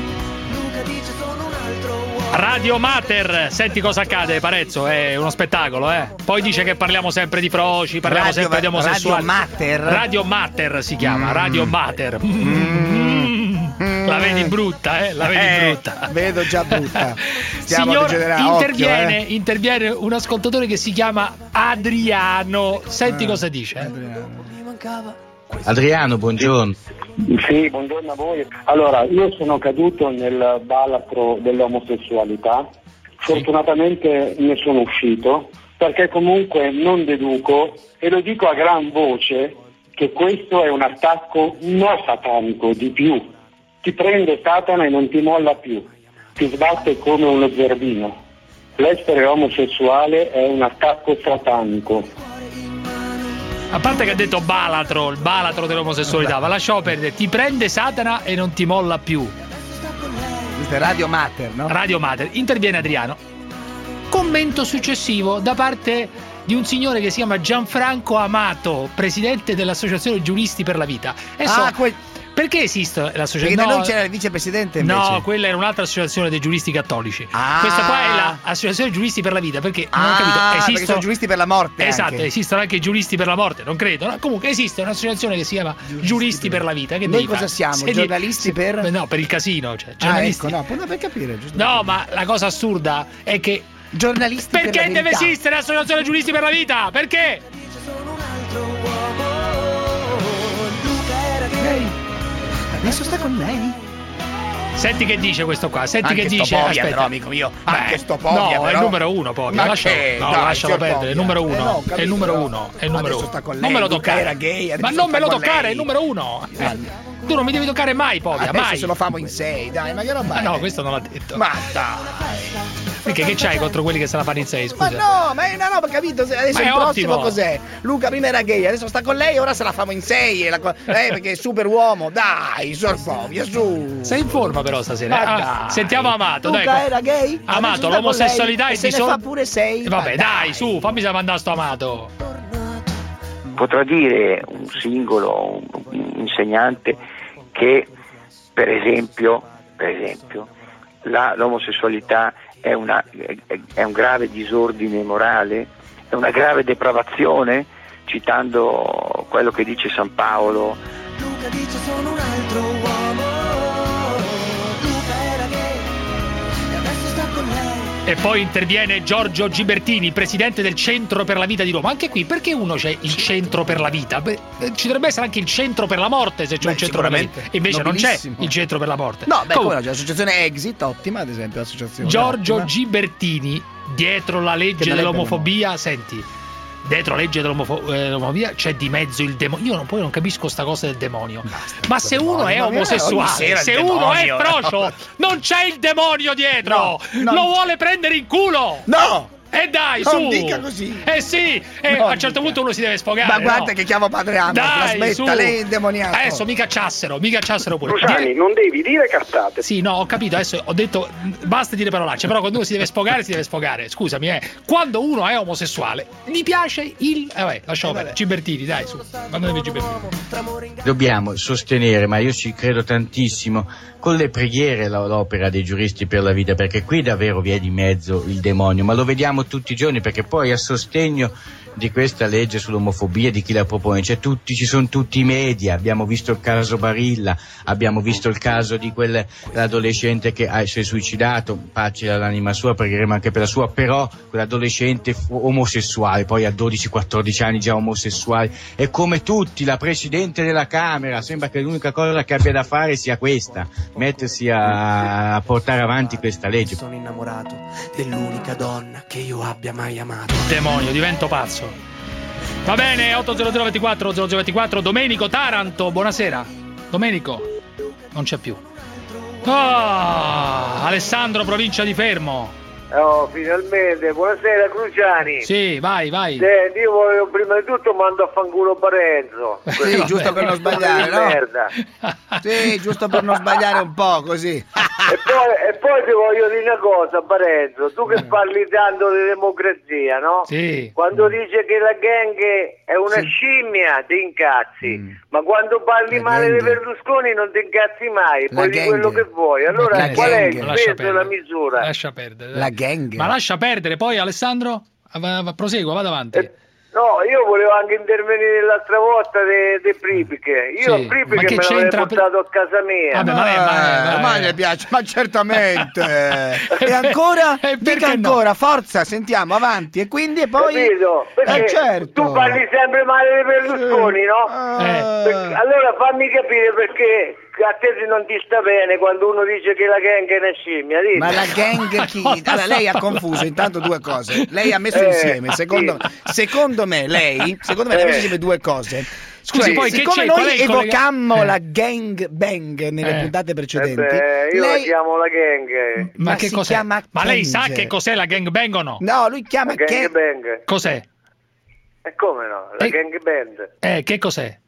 Luca dice sono un altro uomo. Radio Mater, senti cosa accade, Parezzo, è uno spettacolo, eh. Poi dice che parliamo sempre di froci, parliamo Radio- sempre di omosessuali. Radio Mater? Radio Mater si chiama, Mm. Radio Mater. Mm. La vedi brutta, eh? La vedi Eh, brutta. Vedo già brutta. Stiamo Signor, interviene, occhio, eh. interviene un ascoltatore che si chiama Adriano. Senti Eh, cosa dice. Mi mancava. Adriano, buongiorno. Sì, buongiorno a voi. Allora, io sono caduto nel baratro dell'omosessualità, fortunatamente ne sono uscito, perché comunque non deduco, e lo dico a gran voce, che questo è un attacco non satanico, di più. Ti prende Satana e non ti molla più, ti sbatte come uno zerbino. l'essere omosessuale è un attacco satanico. A parte che ha detto balatro, il balatro dell'omosessualità, ma lasciamo perdere, ti prende Satana e non ti molla più. Questo è Radio Mater, no? Radio Mater, interviene Adriano. Commento successivo da parte di un signore che si chiama Gianfranco Amato, presidente dell'Associazione Giuristi per la Vita. Adesso, Ah, que- perché esiste Perché l'associazione? da No, noi c'era il vicepresidente invece. No, quella era un'altra associazione dei giuristi cattolici. Ah. Questa qua è l'associazione giuristi per la vita, perché non ho Ah, capito, perché esistono sono giuristi per la morte Esatto, anche. esistono anche i giuristi per la morte, non credo. no? Comunque esiste un'associazione che si chiama Giuristi, per la vita. Che Noi cosa fare? siamo? Se Giornalisti per... No, per il casino, cioè, Ah, ecco, no, per capire, giusto. No, ma la cosa assurda è che Giornalisti per perché la deve verità. esistere l'associazione giuristi per la vita? Perché? Lei adesso sta con lei? Senti che dice questo qua, senti Anche che dice. Povia, aspetta. però, amico mio, Beh, anche sto Povia, No, è il però. numero uno, Povia. Ma Lascialo, che? no, Dai, lascialo perdere, è il numero uno. Eh, no, è il numero però. uno. È il numero uno. sta con Non me lo toccare. era gay, Ma non me lo toccare, è il numero uno. Eh, Tu non mi devi toccare mai, Povia, Adesso mai. se lo famo in sei, dai, ma che roba Ma è? no, questo non l'ha detto. Ma dai. Perché che c'hai contro quelli che se la fanno in sei, Ma scusa? no, ma è una roba, capito? Adesso Ma è il prossimo ottimo. cos'è? Luca prima era gay, adesso sta con lei, ora se la famo in sei. e la eh, perché è super uomo. Dai, signor Povia, su. Sei in forma però stasera. Ma Ah, dai. sentiamo Amato, Luca dai. era gay? Amato, l'omosessualità è e se di ne sol- fa pure sei. Eh, Vabbè, Ma dai, su, fammi mandare sto Amato. potrà dire un singolo un- un insegnante che per esempio, per esempio la- l'omosessualità è, una- è- un grave disordine morale, è una grave depravazione, citando quello che dice San Paolo Luca dice sono un altro uomo. E poi interviene Giorgio Gibertini, presidente del Centro per la Vita di Roma. Anche qui, perché uno c'è il Centro per la Vita? Beh, eh, ci dovrebbe essere anche il Centro per la Morte se c'è Beh, un Centro per la Vita. invece non c'è il Centro per la Morte. No, beh, Comunque, no, l'associazione Exit, ottima ad esempio, l'associazione. Giorgio ottima. Gibertini, dietro la legge dell'omofobia, senti, dietro la legge dell'omofo- eh, dell'omofobia c'è di mezzo il demonio. Io non, poi non capisco sta cosa del demonio. Ma se uno è demonio, omosessuale, se uno è demonio. frocio, non c'è il demonio dietro! No, non- Lo vuole prendere in culo! No! E dai, Non su! dica così. Eh sì, e Non a un certo punto uno si deve sfogare. Ma guarda no? che chiamo padre la Dai, smetta, su. lei è indemoniato. Adesso mi cacciassero, mi cacciassero pure. Cruciani, Dire- non devi dire cazzate. Sì, no, ho capito, adesso ho detto basta dire parolacce, però quando uno si deve sfogare si deve sfogare. Scusami, eh. Quando uno è omosessuale, gli piace il eh, vabbè, lasciamo perdere. Gibertini, dai, su. Mandatemi Gibertini. Dobbiamo sostenere, ma io ci credo tantissimo, con le preghiere l'opera dei giuristi per la vita, perché qui davvero vi è di mezzo il demonio, ma lo vediamo tutti i giorni perché poi a sostegno di questa legge sull'omofobia di chi la propone c'è tutti, ci sono tutti i media, abbiamo visto il caso Barilla, abbiamo visto il caso di quell'adolescente che ah, si è suicidato, pace all'anima sua, pregheremo anche per la sua, però quell'adolescente fu omosessuale, poi a 12-14 anni già omosessuale, e come tutti la Presidente della Camera, sembra che l'unica cosa che abbia da fare sia questa, mettersi a, a portare avanti questa legge. Sono innamorato dell'unica donna che io abbia mai amato. Demonio, divento pazzo. Va bene, 80024 0024 Domenico Taranto, buonasera. Domenico, non c'è più. Ah, Alessandro, provincia di Fermo. Oh, finalmente, buonasera Cruciani. Sì, vai, vai. Senti, io voglio prima di tutto mando a fanculo Parenzo. Sì, giusto per non sbagliare, no? Merda. Sì, giusto per non sbagliare un po', così. E poi, e poi ti voglio dire una cosa, Parenzo, tu che parli tanto di democrazia, no? Sì. Quando dice che la gang è una scimmia, ti incazzi. Ma quando parli male di Berlusconi non ti incazzi mai, La puoi di gang. quello che vuoi. Allora, La qual è gang. il Lascia peso e la misura? Lascia perdere. La gang. Ma lascia perdere, poi Alessandro, va, va- prosegua, vada avanti. No, io volevo anche intervenire l'altra volta de, de Pripiche. Io Sì, Pripiche ma che me l'avrei portato a casa mia. Vabbè, ma lei- ma- Eh, ma gli piace, ma certamente. e ancora? Dica ancora, forza, sentiamo, avanti. E quindi e poi... Capito? Perché Eh, certo. tu parli sempre male di Berlusconi, no? Eh. Per- Allora fammi capire perché a te non ti sta bene quando uno dice che la gang è una scimmia, dite. Ma la gang chi? Allora, lei ha confuso intanto due cose. Lei ha messo Eh, insieme, secondo, sì. secondo me, lei, secondo me, ha Eh. messo insieme due cose. Scusi, Cioè, poi che siccome noi il collega- evocammo Eh. la gang bang nelle Eh. puntate precedenti, Eh beh, io lei- la chiamo la gang. Ma, Ma che cos'è? chiama Ma lei sa che cos'è la gangbang o no? No, lui chiama La gang gang bang. Cos'è? E come no? La Eh. gang band. Eh, che cos'è?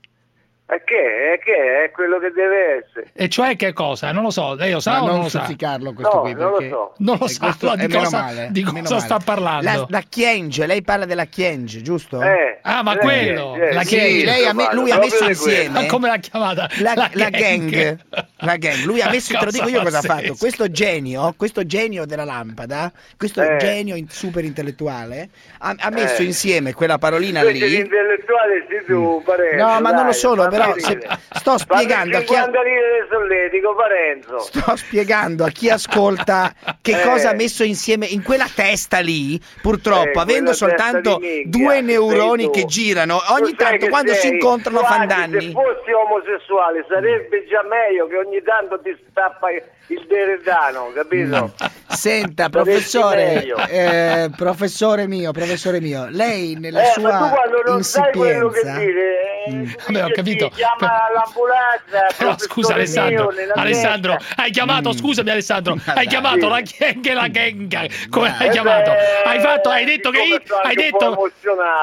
E che? Che? È quello che deve essere. E cioè che cosa? Non lo so, lei lo sa Ma o non lo sa? No, qui non lo so. Non lo e sa, allora è di cosa- male, di cosa male. sta parlando? La, la Chienge, lei parla della Chienge, giusto? Eh. Ah, ma Eh, quello, eh, la gang. Sì, lei ha me- lui ha messo insieme Ma come l'ha chiamata? la, la gang. La gang. Lui ha messo, te lo dico io cosa ha fatto. Questo genio, questo genio della lampada, questo Eh. genio in- super intellettuale, ha, ha messo Eh. insieme quella parolina lì. l'intellettuale sei tu, Parenzo. No, ma non lo sono, fammi però se- sto spiegando a chi ha- 50 lire solletico, Parenzo. Sto spiegando a chi ascolta che Eh. cosa ha messo insieme in quella testa lì, purtroppo, Eh, avendo soltanto minchia, due neuroni che girano, ogni tanto quando si sei- incontrano tu fanno danni. Se fossi omosessuale sarebbe già meglio che ogni tanto ti stappa il deredano, capito? Senta, professore, eh, professore mio, professore mio, lei nella Eh, sua ma tu quando non sai quello che insipienza dire, eh, Mm. Vabbè, ho capito. sì, chiama l'ambulanza. Però scusa Alessandro, mio, Alessandro, testa. hai chiamato, scusami Alessandro, hai dai. chiamato la gang la gang, come l'hai Eh chiamato? beh, Hai fatto, hai detto che io, hai detto.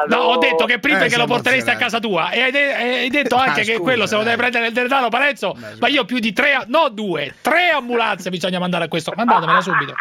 No, ho detto che prima Eh, che lo porteresti a casa tua e hai, de- hai detto Ah, anche che scusa, quello se lo deve prendere il Deredano Parenzo, ma io più di tre, no due, tre ambulanze bisogna mandare a questo, mandatemela subito.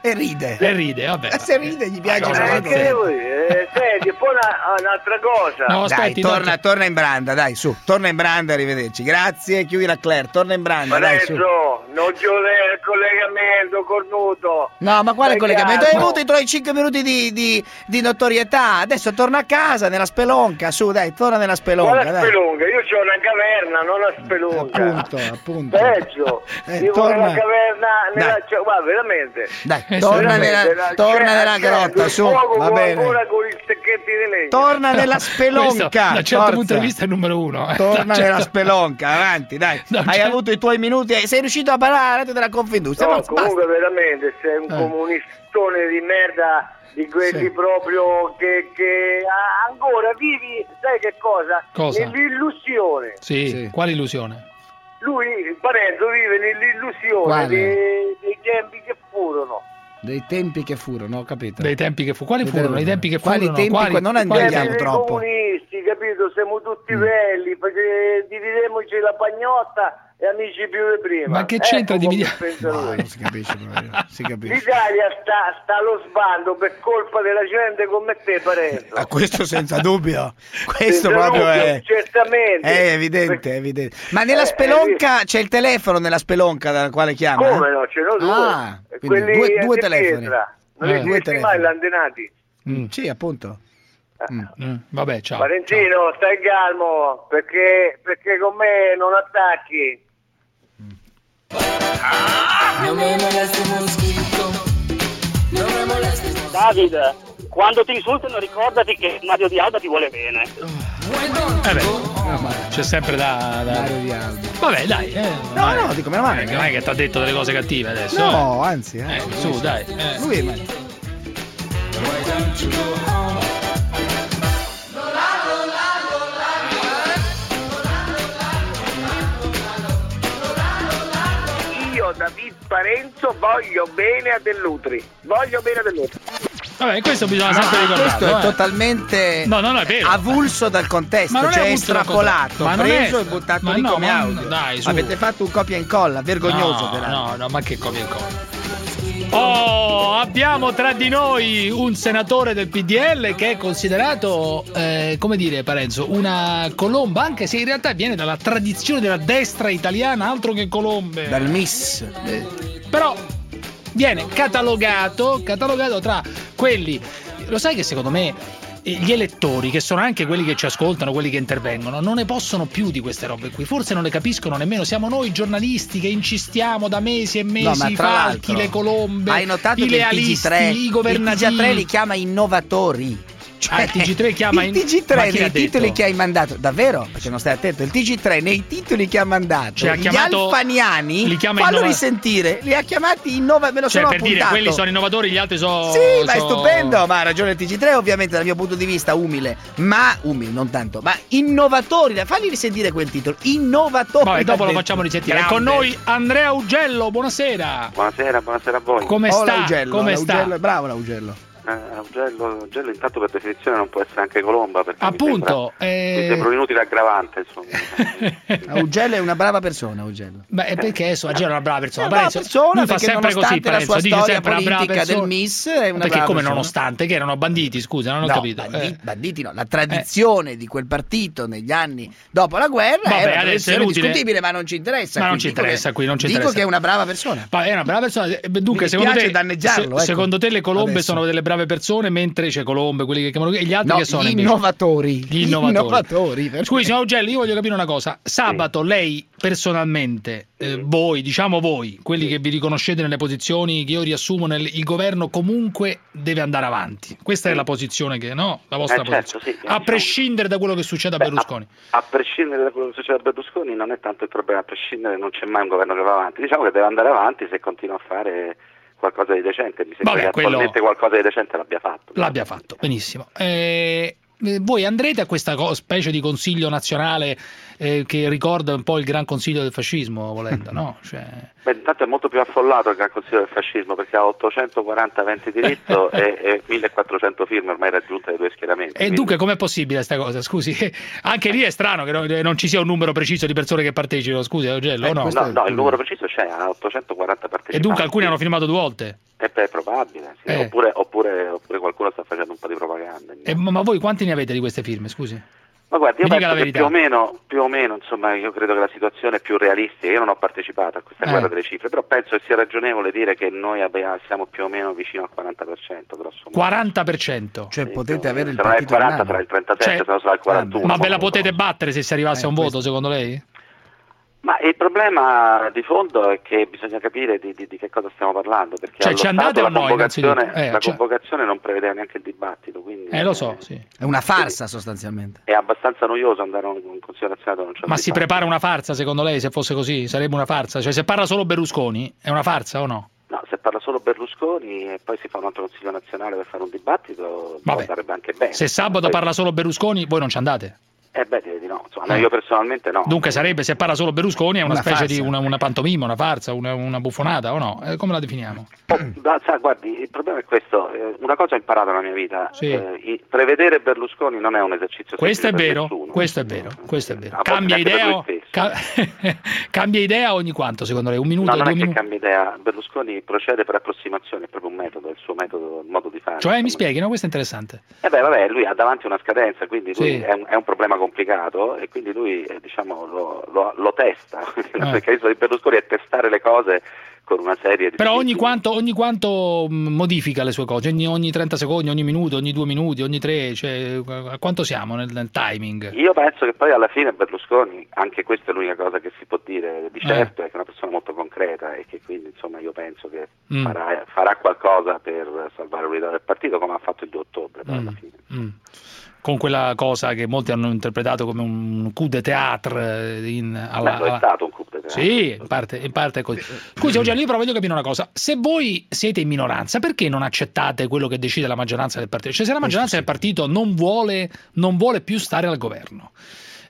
E ride. E ride, vabbè. E se ride gli piace. Cosa la vuoi che cosa. devo dire? Eh, Senti, e poi una- un'altra cosa. No, Dai, aspetti, torna, no, torna in branda, dai, su, torna in branda, arrivederci. Grazie, chiudi la Claire, torna in branda, dai, su. Parenzo, non chiudere il collegamento cornuto. No, ma quale collegamento? Hai avuto i tuoi 5 minuti di, di- di notorietà. Adesso torna a casa nella spelonca. Su, dai, torna nella spelonca. Quale dai. spelunca? Io c'ho una caverna, non una spelunca. Appunto, appunto. Peggio. Eh, Vivo torna. nella caverna, nella, Dai. cioè, guarda, veramente. Dai, Eh, torna sì, nella, Veramente, torna nella grotta, il su, va con- bene. Ancora con i stecchetti di legno. Torna nella Questo, spelonca. da un certo forza. punto di vista è il numero uno. eh. Torna Da un nella certo- spelonca, avanti, dai. Da Hai certo- avuto i tuoi minuti, e sei riuscito a parlare della Confindustria. No, Basta, comunque veramente sei un Eh. comunistone di merda di quelli Sì. proprio che, che ancora vivi, sai che cosa? Cosa? Nell'illusione. Sì, Sì. quale illusione? Lui, Parenzo, vive nell'illusione dei, dei tempi che furono. Dei tempi che furono, ho capito. Dei tempi che fu. Quali Dei furono? I tempi che Quali furono? tempi? Quali- Qua- non quali andiamo dei troppo. comunisti, capito? Siamo tutti Mm. belli, perché dividemoci la pagnotta e amici più di prima. Ma che c'entra ecco come dividiamo- pensa No, lui. non si capisce proprio, si capisce. L'Italia sta, sta allo sbando per colpa della gente come te, Parenzo. Ah, questo senza dubbio. Questo Senza proprio dubbio, è. certamente. È evidente, è evidente. Ma nella Eh, spelonca c'è il telefono nella spelonca dalla quale chiama? Come eh? no? Ce n'ho due. Ah, due, due di telefoni. pietra. Non Eh. Due telefoni. mai l'antenati. Mm. Sì, appunto. Mm. Mm, Vabbè, ciao. Valentino, stai calmo, perché, perché con me non attacchi. Davide, quando ti insultano ricordati che Mario Di Alba ti vuole bene. Eh beh, c'è sempre da. da- Mario Di Alba. Vabbè, dai. eh, No, no, dico meno male. Non è che ti ha detto delle cose cattive adesso. No, anzi, eh. eh. Eh, su, dai. eh. Lui è meglio. Parenzo, voglio bene a Dell'Utri. Voglio bene a Dell'Utri. Vabbè, questo bisogna Ma sempre ricordarlo. questo è eh. totalmente No, no, no, è vero. avulso dal contesto, Ma cioè estrapolato. Ma non è- preso e buttato ma lì no, come ma- audio. dai, su. Avete fatto un copia e incolla, vergognoso no. No, no, ma che copia e incolla. Oh, abbiamo tra di noi un senatore del PDL che è considerato, eh, come dire, Parenzo, una colomba, anche se in realtà viene dalla tradizione della destra italiana, altro che colombe. Dal miss. eh, Però viene catalogato, catalogato tra quelli. Lo sai che secondo me gli elettori, che sono anche quelli che ci ascoltano, quelli che intervengono, non ne possono più di queste robe qui. Forse non le capiscono nemmeno. Siamo noi giornalisti che incistiamo da mesi e mesi No, ma i falchi, le colombe, Hai notato i che il lealisti, TG3, i il governativi. TG3 li chiama innovatori. Ah, il TG3 chiama il in- TG3 Ma chi nei titoli che hai mandato, davvero? Perché non stai attento. Il TG3 nei titoli che ha mandato, Cioè, ha gli alfaniani, li chiama fallo innova- risentire. Li ha chiamati innova, me lo Cioè, sono per dire, appuntato. quelli sono innovatori, gli altri sono. Sì, ma è stupendo, ma ha ragione il TG3 ovviamente dal mio punto di vista umile, ma umile non tanto, ma innovatori, falli risentire quel titolo, innovatori. Vabbè, dopo lo facciamo risentire. Grande. Con noi Andrea Ugello, buonasera. Buonasera, buonasera a voi. Come Oh, sta? l'Augello, Come sta? l'Augello, bravo l'Augello. Eh, Augello, Augello intanto per definizione non può essere anche Colomba perché Appunto, mi sembra, eh, mi sembra un'inutile aggravante insomma. Augello è una brava persona, Augello. Beh, perché adesso Agelo è una brava persona? È una brava persona lui fa perché sempre così, nonostante la sua dice storia sempre una brava politica persona. del Miss, è una Perché brava come persona. nonostante che erano banditi, scusa, non ho No, capito. bandi- Eh. banditi no, la tradizione di quel partito negli anni dopo la guerra Vabbè, è una adesso è inutile. discutibile, ma non ci interessa. Ma non ci Dico interessa qui, non ci Dico interessa. che è una brava persona. Ma è una brava persona. Eh, Dunque, secondo piace te, danneggiarlo, se- ecco, secondo te le colombe sono delle brave persone, mentre c'è colombe, quelli che chiamano e gli altri No, che sono gli innovatori. Gli innovatori. innovatori, perché- Scusi, signor Ugelli, io voglio capire una cosa. Sabato lei personalmente, eh, voi, diciamo voi, quelli che vi riconoscete nelle posizioni che io riassumo, nel, il governo comunque deve andare avanti. Questa è la posizione che, no? La vostra Eh, certo, posizione. sì, a prescindere da quello che succede a Berlusconi. A prescindere da quello che succede a Berlusconi non è tanto il problema, a prescindere non c'è mai un governo che va avanti. Diciamo che deve andare avanti se continua a fare qualcosa di decente. Mi sembra Vabbè, che attualmente qualcosa di decente l'abbia fatto. L'abbia fatto, benissimo. Eh, voi andrete a questa specie di consiglio nazionale eh, che ricorda un po' il gran consiglio del fascismo, volendo, no? Cioè, Beh, intanto è molto più affollato il Gran Consiglio del Fascismo perché ha 840 aventi diritto e, e 1400 firme ormai raggiunte dai due schieramenti. E Quindi- dunque com'è possibile questa cosa? Scusi, anche lì è strano che non, non ci sia un numero preciso di persone che partecipano, scusi, Augello, o no? no, no, il numero preciso c'è, ha 840 partecipanti. E dunque alcuni hanno firmato due volte. Eh beh, è probabile, sì. Eh. Oppure, oppure, oppure qualcuno sta facendo un po' di propaganda. E- ma ma voi quanti ne avete di queste firme, scusi? Ma guardi, io Mi penso che più o, meno, più o meno, insomma, io credo che la situazione è più realistica. Io non ho partecipato a questa Eh. guerra delle cifre, però penso che sia ragionevole dire che noi abbiamo- siamo più o meno vicino al 40%, grosso modo. 40%. Cioè potete avere il Se non è il partito 40 nano. sarà il 37, Cioè- sarà il 41. Ma ve la potete battere se si arrivasse Eh, a un voto, secondo lei? Ma il problema di fondo è che bisogna capire di, di- di che cosa stiamo parlando, perché Cioè, ci andate o la no, convocazione, innanzitutto? Eh, la cioè- convocazione non prevedeva neanche il dibattito, quindi Eh, lo so, sì. È una farsa sostanzialmente. è abbastanza noioso andare a un, un consiglio nazionale dove non c'è Ma si prepara una farsa, secondo lei, se fosse così? Sarebbe una farsa? Cioè, se parla solo Berlusconi, è una farsa o no? No, se parla solo Berlusconi e poi si fa un altro consiglio nazionale per fare un dibattito, Vabbè. andrebbe anche bene. Se sabato Poi- parla solo Berlusconi, voi non ci andate. Eh beh, direi di no, insomma, Eh. io personalmente no. Dunque sarebbe, se parla solo Berlusconi, è una, Una specie farsa. di una, una pantomima, una farsa, una, una buffonata o no? Eh, come la definiamo? Ma, sa, guardi, il problema è questo, eh, una cosa ho imparato nella mia vita, Sì. eh, prevedere Berlusconi non è un esercizio Questo è vero, questo è vero, questo è vero. Cambia idea, ca- cambia idea ogni quanto, secondo lei? Un minuto, No, non è che cambia idea, Berlusconi procede per approssimazione, è proprio un metodo, è il suo metodo, il modo di fare. Cioè, mi spieghi, no? Questo è interessante. Eh beh, vabbè, lui ha davanti una scadenza, quindi lui Sì. è, un, è un problema complicato e quindi lui eh, diciamo, lo, lo- lo testa. Il Eh. meccanismo di Berlusconi è testare le cose con una serie di... Però ogni quanto, ogni quanto mh, modifica le sue cose, ogni, ogni 30 secondi, ogni minuto, ogni due minuti, ogni tre, cioè, a quanto siamo nel, nel timing? Io penso che poi alla fine Berlusconi, anche questa è l'unica cosa che si può dire di Eh. certo, è che è una persona molto concreta e che quindi insomma io penso che Mm. farà, farà qualcosa per salvare l'unità del partito come ha fatto il 2 ottobre. poi alla Mm, fine. mm. Con quella cosa che molti hanno interpretato come un coup de théâtre in, alla, Beh, è stato un coup de théâtre. Sì, in parte, in parte è così. Scusi, Eugenio, io però voglio capire una cosa. Se voi siete in minoranza, perché non accettate quello che decide la maggioranza del partito? Cioè, se la maggioranza del partito non vuole, non vuole più stare al governo,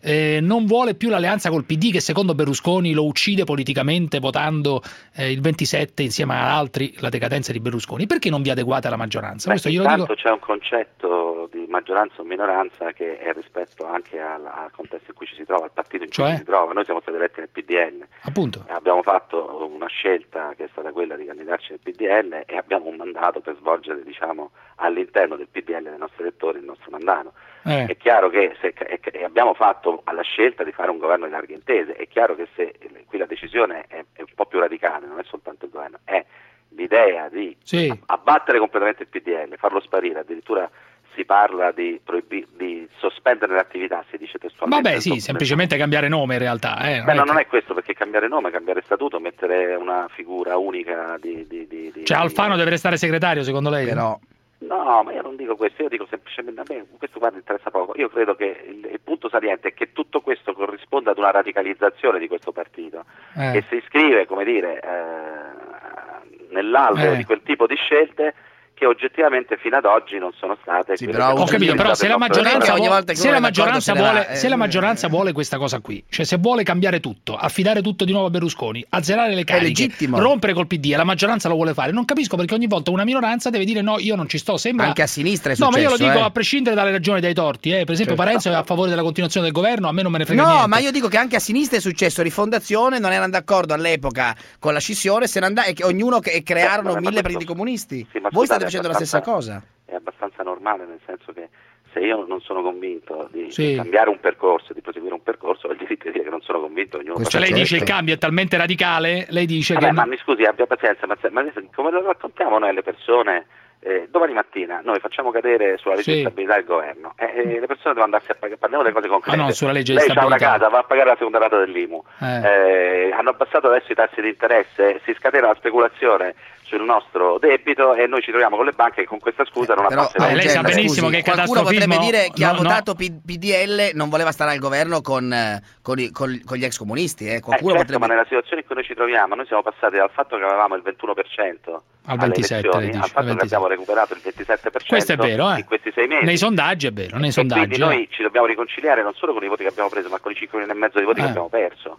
eh, non vuole più l'alleanza col PD che secondo Berlusconi lo uccide politicamente votando eh, il 27 insieme ad altri la decadenza di Berlusconi, perché non vi adeguate alla maggioranza? Beh, Questo glielo intanto dico. c'è un concetto maggioranza o minoranza che è rispetto anche al, al contesto in cui ci si trova, al partito in cui Cioè? ci si trova. Noi siamo stati eletti nel PDL, Appunto. abbiamo fatto una scelta che è stata quella di candidarci nel PDL e abbiamo un mandato per svolgere diciamo, all'interno del PDL dei nostri elettori il nostro mandato. Eh. È chiaro che se e- e abbiamo fatto la scelta di fare un governo di larghe intese, è chiaro che se qui la decisione è, è un po' più radicale, non è soltanto il governo, è l'idea di Sì. abbattere completamente il PDL, farlo sparire, addirittura si parla di, proibi- di sospendere le attività, si dice testualmente. Vabbè, sì, semplicemente cambiare nome in realtà. Eh, Beh, no, che- non è questo perché cambiare nome, cambiare statuto, mettere una figura unica di... di, di- di- Cioè, di- Alfano deve restare segretario, secondo lei? Però No, ma io non dico questo, io dico semplicemente a me questo guarda interessa poco. Io credo che il, il punto saliente è che tutto questo corrisponda ad una radicalizzazione di questo partito Eh. che si iscrive, come dire, eh, nell'alveo Eh. di quel tipo di scelte che oggettivamente fino ad oggi non sono state quelle che Ho capito, però se la maggioranza, ogni vuole, se la maggioranza, vuole, eh, se la maggioranza vuole questa cosa qui, cioè se vuole cambiare tutto, affidare tutto di nuovo a Berlusconi, azzerare le cariche, rompere col PD e la maggioranza lo vuole fare, non capisco perché ogni volta una minoranza deve dire no, io non ci sto, sembra... Anche a sinistra è No, ma io lo successo, dico eh. a prescindere dalle ragioni e dai torti, eh. per esempio Certo. Parenzo è a favore della continuazione del governo, a me non me ne frega No, niente. ma io dico che anche a sinistra è successo rifondazione, non erano d'accordo all'epoca con la scissione, se ne andà, e che ognuno che crearono mille partiti comunisti. Sì, Voi state facendo la stessa cosa. È abbastanza normale, nel senso che se io non sono convinto di, Sì. di cambiare un percorso, di proseguire un percorso, ho il diritto di dire che non sono convinto, ognuno Cioè fa lei dice che il cambio è talmente radicale, lei dice Vabbè, che... ma mi scusi, abbia pazienza, ma, ma come lo raccontiamo noi alle persone? eh, domani mattina noi facciamo cadere sulla legge Sì. di stabilità il governo e eh, le persone devono andarsi a pagare, parliamo delle cose concrete. Ah, no, sulla legge di Lei una stabilità. casa, va a pagare la seconda rata dell'IMU, Eh. Eh, hanno abbassato adesso i tassi di interesse, si scatena la speculazione sul nostro debito e noi ci troviamo con le banche che con questa scusa non Però abbassano. Eh, lei sa benissimo scusi, che qualcuno potrebbe dire chi ha no, no. votato P- PDL non voleva stare al governo con, eh, con, i- con- con gli ex comunisti. Eh. Eh, Qualcuno certo, potrebbe... ma nella situazione in cui noi ci troviamo, noi siamo passati dal fatto che avevamo il 21% Al alle 27, elezioni, dice, al fatto al che abbiamo recuperato il 27% Questo è vero, eh. in questi sei mesi. Nei sondaggi è vero, nei E sondaggi. quindi eh. noi ci dobbiamo riconciliare non solo con i voti che abbiamo preso, ma con i 5 milioni e mezzo di voti Eh. che abbiamo perso.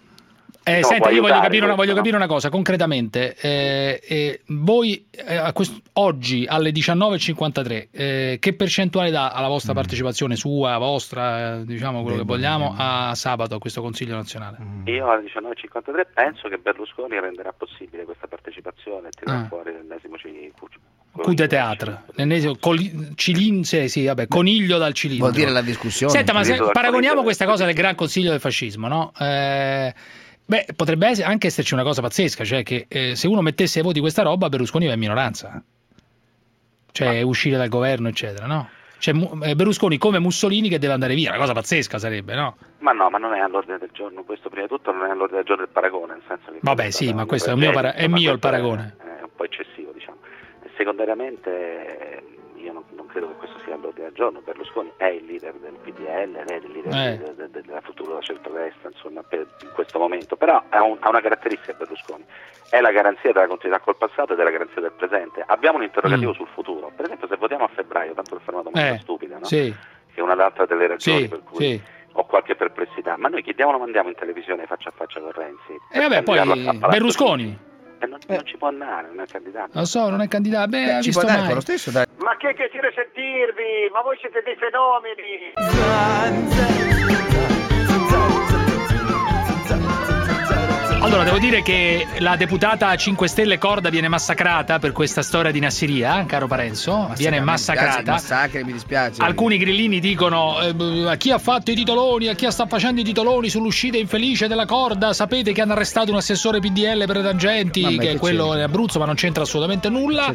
Eh, No, senta, io voglio capire, una, questo, voglio no? capire una cosa, concretamente. eh, eh, voi eh, a quest- oggi alle 19.53, eh, che percentuale dà alla vostra partecipazione sua, vostra, eh, diciamo quello che vogliamo, a sabato a questo Consiglio nazionale? Io alle 19.53 penso che Berlusconi renderà possibile questa partecipazione e tirerà Ah. fuori l'ennesimo ci- Coup de théâtre, l'ennesimo coli- cilin- sì, sì, vabbè, coniglio dal cilindro. Vuol dire la discussione. Senta, ma se paragoniamo questa cosa del Gran Consiglio del Fascismo, no? Eh, beh, potrebbe anche esserci una cosa pazzesca, cioè che eh, se uno mettesse ai voti questa roba, Berlusconi va in minoranza. Cioè uscire dal governo, eccetera, no? Cioè eh, Berlusconi come Mussolini che deve andare via, una cosa pazzesca sarebbe, no? Ma no, ma non è all'ordine del giorno, questo prima di tutto non è all'ordine del giorno del paragone, nel senso che Vabbè, sì, ma questo è, mio para- è insomma, mio il è- paragone. È, un po' eccessivo, diciamo. E secondariamente eh, io non, non credo che questo sia all'ordine del giorno, Berlusconi è il leader del PDL, è il leader Eh. de- de- de- della futura centrodestra, insomma, per, in questo momento, però ha, un- ha una caratteristica Berlusconi, è la garanzia della continuità col passato e della garanzia del presente. Abbiamo un interrogativo Mm. sul futuro, per esempio se votiamo a febbraio, tanto per fare una domanda Eh, stupida, no? sì, che è un'altra delle ragioni sì, per cui sì. ho qualche perplessità, ma noi che diavolo mandiamo in televisione faccia a faccia con Renzi? E vabbè, poi a Palazzo Berlusconi, non, non ci può andare, non è candidato. lo so, non è candidato, beh, ha Ci può dare mai. quello stesso, dai. Ma che piacere sentirvi! Ma voi siete dei fenomeni! Allora, devo dire che la deputata 5 Stelle Corda viene massacrata per questa storia di Nassiria, caro Parenzo, viene massacrata. Massacri, mi dispiace. Alcuni grillini dicono eh, a chi ha fatto i titoloni, a chi sta facendo i titoloni sull'uscita infelice della corda, sapete che hanno arrestato un assessore PDL per tangenti, che è quello in Abruzzo, ma non c'entra assolutamente nulla.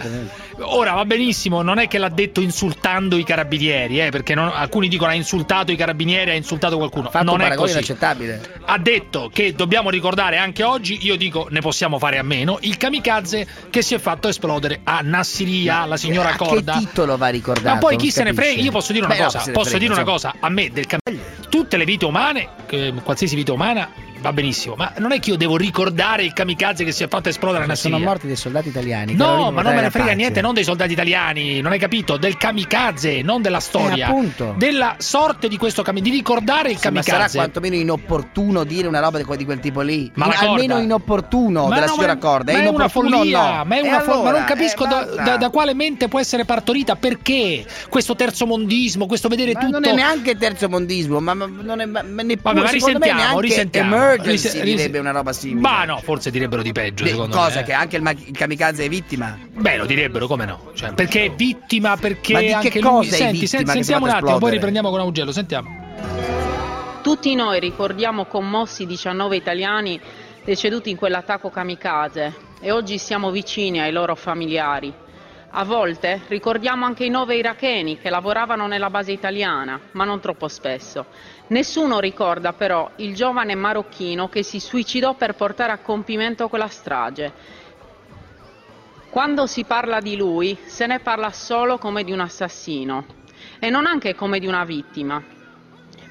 Ora va benissimo, non è che l'ha detto insultando i carabinieri, eh, perché non- alcuni dicono ha insultato i carabinieri, ha insultato qualcuno. Fatto non un è così. inaccettabile. Ha detto che dobbiamo ricordare anche oggi, io dico ne possiamo fare a meno, il kamikaze che si è fatto esplodere a Nassiria, la signora a Corda. che titolo va ricordato? Ma poi chi se ne frega? Io posso dire una Beh, no, cosa, ne posso frega, dire una insomma. cosa, a me del cammello. Tutte le vite umane, eh, qualsiasi vita umana va benissimo, ma non è che io devo ricordare il kamikaze che si è fatto esplodere a Nassiria. Sono morti dei soldati italiani. No, ma non me ne frega la niente, pace. non dei soldati italiani, non hai capito? Del kamikaze, non della storia. Eh, appunto. Della sorte di questo kamikaze, di ricordare il Sì, ma sarà kamikaze. quantomeno inopportuno dire una roba di quel, di quel tipo lì. Ma In- almeno inopportuno Ma della no, signora ma- Corda. ma è è una follia, no? ma, è una fol- ma non allora, capisco eh, da, da- da quale mente può essere partorita perché questo terzomondismo, questo vedere Ma tutto. non è neanche terzo mondismo, ma, ma non è ma, ma neppure, Vabbè, ma risentiamo, risentiamo. Emergency Ris- direbbe una roba simile. Ma no, forse direbbero di peggio, Beh, secondo cosa me. che anche il, ma- il kamikaze è vittima. Beh, lo direbbero, come no? Cioè, perché è vittima, perché Ma di che anche cosa lui. è Senti, vittima sen- sentiamo un attimo, poi riprendiamo con Augello, sentiamo. Tutti noi ricordiamo commossi i 19 italiani deceduti in quell'attacco kamikaze e oggi siamo vicini ai loro familiari. A volte ricordiamo anche i nove iracheni che lavoravano nella base italiana, ma non troppo spesso. Nessuno ricorda però il giovane marocchino che si suicidò per portare a compimento quella strage. Quando si parla di lui se ne parla solo come di un assassino e non anche come di una vittima,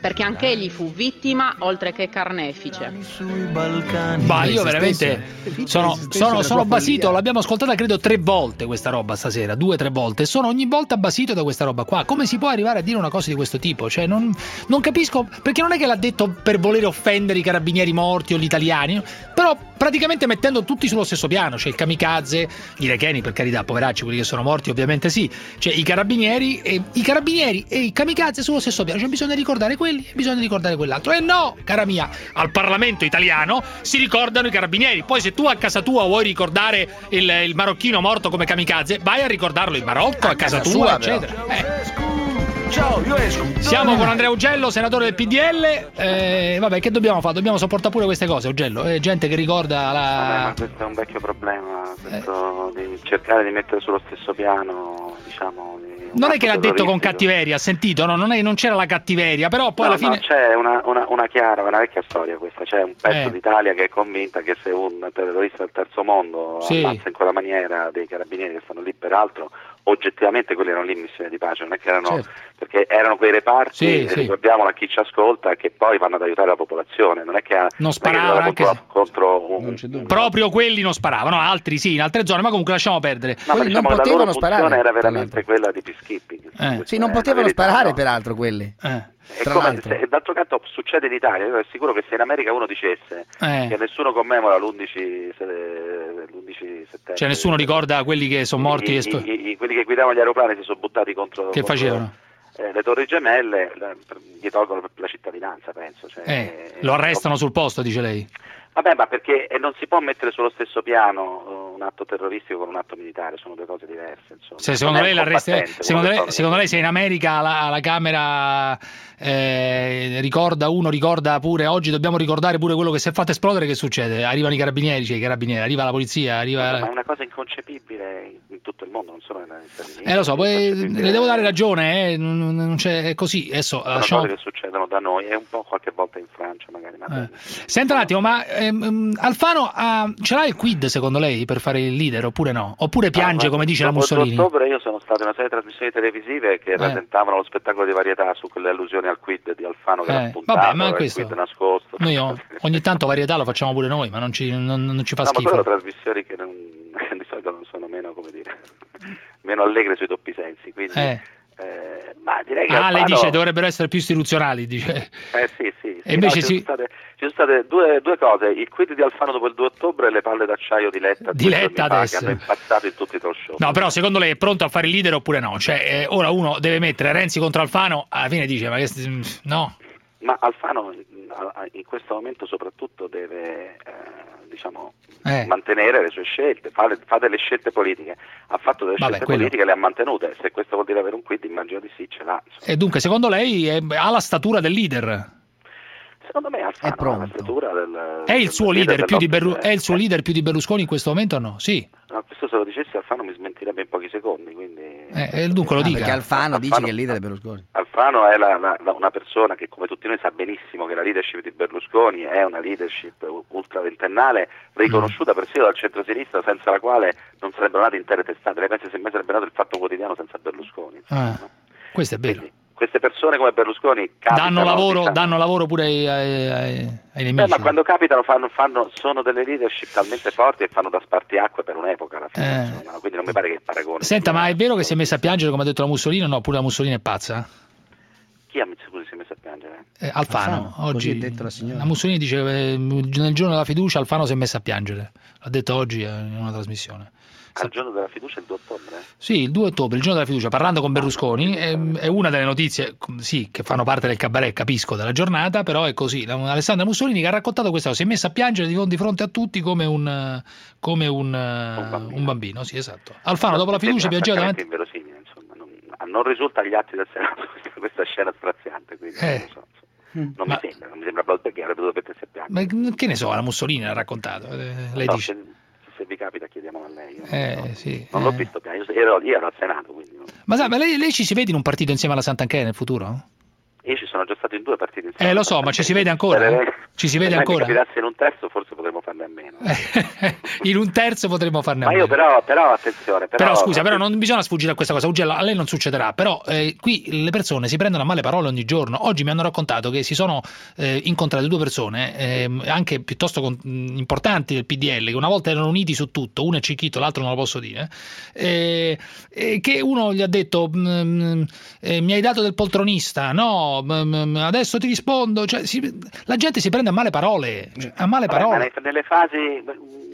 perché anche egli fu vittima oltre che carnefice. Ma io veramente sono, sono, sono basito, l'abbiamo ascoltata credo tre volte questa roba stasera, due o tre volte, e sono ogni volta basito da questa roba qua. Come si può arrivare a dire una cosa di questo tipo? Cioè, non, non capisco, perché non è che l'ha detto per volere offendere i carabinieri morti o gli italiani, però praticamente mettendo tutti sullo stesso piano, cioè il kamikaze, gli iracheni per carità, poveracci, quelli che sono morti ovviamente sì, cioè i carabinieri e i carabinieri e i kamikaze sullo stesso piano, cioè bisogna ricordare quelli e bisogna ricordare quell'altro. E no, cara mia, al Parlamento italiano si ricordano i carabinieri, poi se tu a casa tua vuoi ricordare il, il marocchino morto come kamikaze, vai a ricordarlo in Marocco, a, casa, tua, sua, eccetera. Eh. Ciao, io esco. Siamo con Andrea Ugello, senatore del PDL. Eh, vabbè, che dobbiamo fare? Dobbiamo sopportare pure queste cose, Ugello. È gente che ricorda Vabbè, ma la. questo è un vecchio problema, questo di cercare di mettere sullo stesso piano, diciamo. Non è che l'ha detto con cattiveria, ha sentito, no? Non, è- non c'era la cattiveria, però poi No, alla fine. no, c'è una, una, una chiara, una vecchia storia questa, c'è un pezzo Eh. d'Italia che è convinta che se un terrorista del terzo mondo Sì. ammazza in quella maniera dei carabinieri che stanno lì peraltro, oggettivamente quelli erano lì in missione di pace, non è che erano, Certo. perché erano quei reparti, Sì, sì. ricordiamolo a chi ci ascolta, che poi vanno ad aiutare la popolazione, non è che, Non che sparavano era anche contro, contro un, Proprio quelli non sparavano, altri sì, in altre zone, ma comunque lasciamo perdere. No, ma diciamo che la loro funzione era veramente quella di peacekeeping. Eh. Sì, non Eh, potevano la verità, sparare no. peraltro quelli. È Tra come se- d'altro canto succede in Italia, io sono sicuro che se in America uno dicesse Eh. che nessuno commemora l'11, se- l'11 settembre, Cioè nessuno ricorda quelli che sono morti i, e sp- i- i- quelli che guidavano gli aeroplani si sono buttati contro, Che contro, facevano? eh, le torri gemelle, gli tolgono la cittadinanza, penso. cioè, Eh, lo arrestano sul posto, dice lei. Vabbè, ma perché eh, non si può mettere sullo stesso piano eh, un atto terroristico con un atto militare, sono due cose diverse. Insomma. Se secondo è lei, secondo, lei, secondo lei se in America alla, alla Camera eh, ricorda uno, ricorda pure, oggi dobbiamo ricordare pure quello che si è fatto esplodere, che succede? Arrivano i carabinieri, cioè i carabinieri, arriva la polizia, Ma è arriva... una cosa inconcepibile in tutto il mondo, non solo negli Stati Uniti. Eh lo so, poi le devo dare ragione, eh, non, non c'è, è così, adesso Sono lasciamo... cose che succedono da noi e un po' qualche volta in Francia magari. Ma Eh. Senta un attimo, ma ehm, Alfano ha- ce l'ha il quid secondo lei per fare il leader oppure no? Oppure piange Ah, come dice la dopo Mussolini? ottobre io sono stato in una serie di trasmissioni televisive che Eh. rasentavano lo spettacolo di varietà su quelle allusioni al quid di Alfano che Eh, era spuntato, vabbè, ma il quid nascosto. Noi o- ogni tanto varietà lo facciamo pure noi, ma non ci, non- non ci fa no, ma schifo. sono trasmissioni che non- di solito non sono meno, come dire, meno allegre sui doppi sensi, quindi... Eh. eh, ma direi che Ah, lei Alfano- dice dovrebbero essere più istituzionali, dice. Eh sì, sì. sì, E invece no, ci, sono state, ci sono state due, due cose, il quid di Alfano dopo il 2 ottobre e le palle d'acciaio di Letta, Di Letta fa, adesso. che hanno impazzato in tutti i talk show. No, però secondo lei è pronto a fare il leader oppure no? Cioè, eh, ora uno deve mettere Renzi contro Alfano, alla fine dice, ma che... No. Ma Alfano in, questo momento soprattutto deve eh, diciamo, Eh. mantenere le sue scelte, fa, fa delle scelte politiche. Ha fatto delle Vabbè, scelte quello- politiche e le ha mantenute. Se questo vuol dire avere un quid, immagino di sì, ce l'ha. E dunque, secondo lei è- ha la statura del leader? Secondo me Alfano statura del È il del suo leader, del più di nostro Berlu- è il suo leader più di Berlusconi in questo momento o no? Sì. No, questo se lo dicessi Alfano mi smentirebbe in pochi secondi, quindi Eh, eh, dunque lo Ah, dica. perché Alfano dice Alfano- che è il leader di Berlusconi. Alfano è la- la- una persona che come tutti noi sa benissimo che la leadership di Berlusconi è una leadership u- ultraventennale riconosciuta persino dal centro-sinistra senza la quale non sarebbero nate intere testate. Lei pensa se mai sarebbe nato il fatto quotidiano senza Berlusconi? Ah, questo è vero. Queste persone come Berlusconi capitano, Danno lavoro, diciamo- danno lavoro pure ai, ai- ai- ai Beh, nemici. ma quando capitano fanno, fanno- sono delle leadership talmente forti e fanno da spartiacque per un'epoca alla fine, Eh. insomma, quindi non mi pare che il paragone Senta, ma è vero che si è messa a piangere come ha detto la Mussolini o no? Pure la Mussolini è pazza? Chi ha scusi, si è messo a piangere? Eh, Alfano, Alfano, oggi ha detto la signora. la Mussolini dice che eh, nel giorno della fiducia Alfano si è messa a piangere. L'ha detto oggi eh, in una trasmissione. Al giorno della fiducia il 2 ottobre? Sì, il 2 ottobre, il giorno della fiducia, parlando con Berlusconi, è, è una delle notizie, sì, che fanno parte del cabaret, capisco, della giornata, però è così. Alessandra Mussolini che ha raccontato questa cosa, si è messa a piangere di, fronte a tutti come un, come un, eh, un bambino. sì, esatto. Alfano dopo la fiducia piangeva davanti... insomma, non, non risulta agli atti del Senato questa, scena straziante, quindi Eh. non lo so. Non mi sembra, non mi sembra proprio perché avrebbe dovuto mettersi a piangere. Ma che ne so, la Mussolini l'ha raccontato, eh, lei No, dice. se, se vi capita chiediamolo a lei. Eh, sì, non l'ho eh. visto piangere, io ero, io ero al Senato, quindi Ma sa, ma lei, lei ci si vede in un partito insieme alla Sant'Anchele nel futuro? Io ci sono già stato in due partite insieme. Eh, lo so, ma ci si vede ancora? Eh, Ci si vede se ancora? mi capitasse in un terzo forse potremmo farne a meno. In un terzo potremmo farne a Ma io meno. però, però attenzione, però, Però, scusa, però non bisogna sfuggire a questa cosa. Ugello, a lei non succederà. Però eh, qui le persone si prendono a male parole ogni giorno. Oggi mi hanno raccontato che si sono eh, incontrate due persone, ehm, anche piuttosto con- importanti del PDL, che una volta erano uniti su tutto, uno è Cicchito, l'altro non lo posso dire. eh, e che uno gli ha detto: "Mm, eh, Mi hai dato del poltronista, no, mm, mm, adesso ti rispondo. Cioè, si- la gente si prende a male parole. cioè, a male Vabbè, ma parole. nelle, fasi,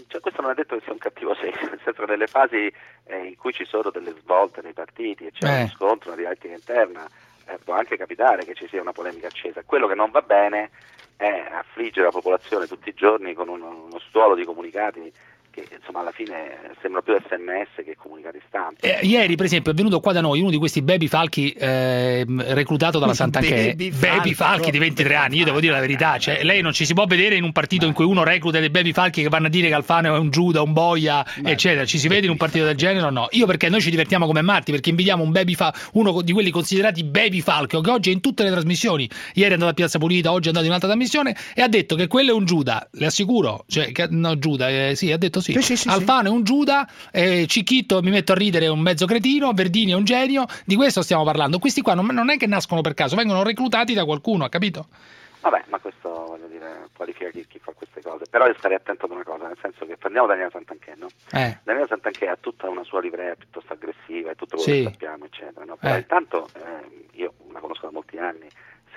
cioè, questo non è detto che sia un cattivo segno, nel senso nelle fasi eh, in cui ci sono delle svolte nei partiti e c'è Eh. uno scontro, una dialettica interna, eh, può anche capitare che ci sia una polemica accesa. Quello che non va bene è affliggere la popolazione tutti i giorni con uno, uno stuolo di comunicati che insomma alla fine sembrano più sms che comunicati stampa. Eh, ieri, per esempio, è venuto qua da noi uno di questi baby falchi ehm, reclutato dalla Sant'Anché. Baby Baby falco. falchi di 23 anni, io devo dire la verità. Cioè, lei non ci si può vedere in un partito in cui uno recluta dei baby falchi che vanno a dire che Alfano è un Giuda, un boia, eccetera. Ci si vede in un partito del genere o no? Io perché noi ci divertiamo come matti, perché invidiamo un baby fa- uno di quelli considerati baby falchi, che oggi è in tutte le trasmissioni. Ieri è andato a Piazza Pulita, oggi è andato in un'altra trasmissione e ha detto che quello è un Giuda, le assicuro. Cioè, che- no, Giuda, eh, sì, ha detto sì. Sì, sì, sì, Alfano è un Giuda, eh, Cicchitto mi metto a ridere è un mezzo cretino, Verdini è un genio, di questo stiamo parlando. Questi qua non, non è che nascono per caso, vengono reclutati da qualcuno, ha capito? Vabbè, ma questo voglio dire, qualifica chi, chi fa queste cose. Però io starei attento ad una cosa, nel senso che prendiamo Daniele Santanchè, no? Eh. Daniele Santanchè ha tutta una sua livrea piuttosto aggressiva e tutto quello Sì. che sappiamo, eccetera. No? Però Eh. intanto ehm, io la conosco da molti anni,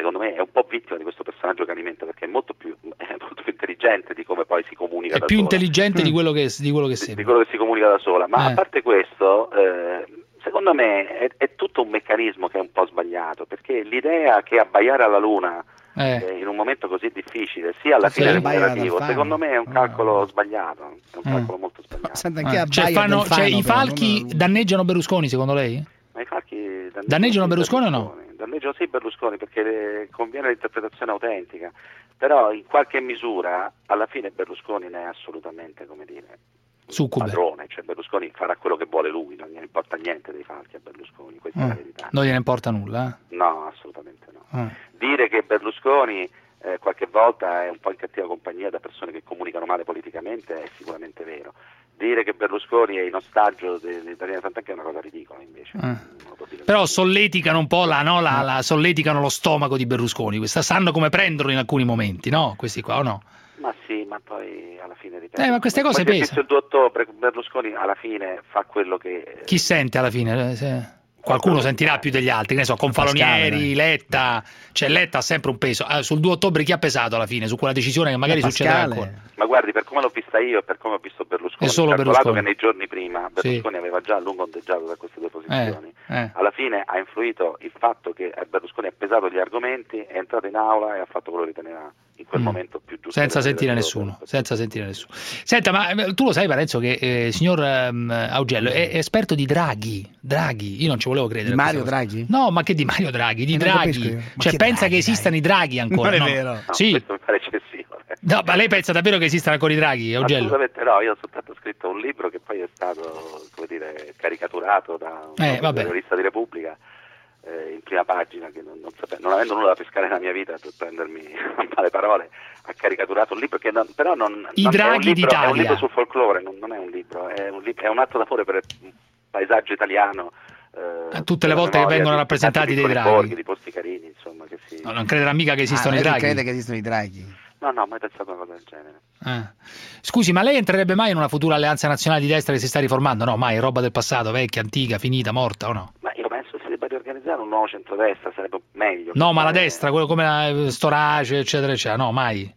secondo me è un po' vittima di questo personaggio che alimenta perché è molto più, è molto più intelligente di come poi si comunica È da più sola. intelligente di quello che, di quello che di, di sembra. quello che si comunica da sola. Ma Eh. a parte questo, eh, secondo me è, è tutto un meccanismo che è un po' sbagliato, perché l'idea che abbaiare alla luna Eh. eh, in un momento così difficile sia alla fine remunerativo, secondo me è un calcolo sbagliato, è un Mm. calcolo molto sbagliato. Sant'Anché Eh. Cioè, fanno- cioè, i falchi danneggiano Berlusconi, secondo lei? Ma i falchi danneggiano, Danneggiano sì Berlusconi o no? Danneggiano sì Berlusconi perché conviene l'interpretazione autentica, però in qualche misura alla fine Berlusconi ne è assolutamente, come dire, Succube. padrone, cioè Berlusconi farà quello che vuole lui, non gliene importa niente dei falchi a Berlusconi, questa è la Eh. verità. Non gliene importa nulla. No, assolutamente no. eh? Dire che Berlusconi eh, qualche volta è un po' in cattiva compagnia da persone che comunicano male politicamente è sicuramente vero. Dire che Berlusconi è in ostaggio Daniele Santanchè è una cosa ridicola invece. Eh. Però solleticano un po' la, no, la, la- solleticano lo stomaco di Berlusconi. Questa, sanno come prenderlo in alcuni momenti, no? Questi qua, o no? Ma sì, ma poi alla fine ripeto. Eh, ma queste cose pesano. il 2 ottobre, Berlusconi alla fine fa quello che Chi sente alla fine? Eh, se- Qualcuno sentirà più degli altri, che ne so, con Falonieri, Letta. Cioè, Letta ha sempre un peso. Ah, sul 2 ottobre chi ha pesato alla fine? Su quella decisione che magari succederà ancora. Ma guardi, per come l'ho vista io e per come ho visto Berlusconi, È solo Berlusconi. che nei giorni prima Sì. Berlusconi aveva già a lungo ondeggiato da queste due posizioni, Eh. alla fine ha influito il fatto che Berlusconi ha pesato gli argomenti, è entrato in aula e ha fatto quello che riteneva in quel Mm. momento più giusto. Senza per sentire nessuno, senza sentire nessuno. Senta, ma eh, tu lo sai, Parenzo, che eh, signor ehm, Augello è esperto di Draghi. Draghi, io non ci volevo credere. Di Mario. Draghi? No, ma che di Mario Draghi? Di Eh, Draghi. Cioè, che pensa Draghi, che esistano i Draghi ancora? Non è no? vero. No, Sì. questo mi pare eccessivo. eh. No, ma lei pensa davvero che esistano ancora i Draghi, Augello? Assolutamente no, io ho soltanto scritto un libro che poi è stato, come dire, caricaturato da un Eh, giornalista di Repubblica eh, in prima pagina che non, non, sape- non avendo nulla da pescare nella mia vita per prendermi a male parole ha caricaturato un libro che non, però non, I non- è, un draghi libro, è un libro sul folklore, non, non è un libro, è un, lib- è un atto d'amore per il paesaggio italiano. eh, Tutte le volte che vengono di rappresentati dei draghi. borghi, di posti carini, insomma, che si... No, non crederà mica che esistono Ah, i lei Draghi. crede che esistono i draghi? No, no, mai pensato a una cosa del genere. Eh. Scusi, ma lei entrerebbe mai in una futura alleanza nazionale di destra che si sta riformando? No, mai, roba del passato, vecchia, antica, finita, morta o no? Ma riorganizzare un nuovo centrodestra, sarebbe meglio. No, ma la Fare- destra, quello come la Storace, eccetera, eccetera, no, mai.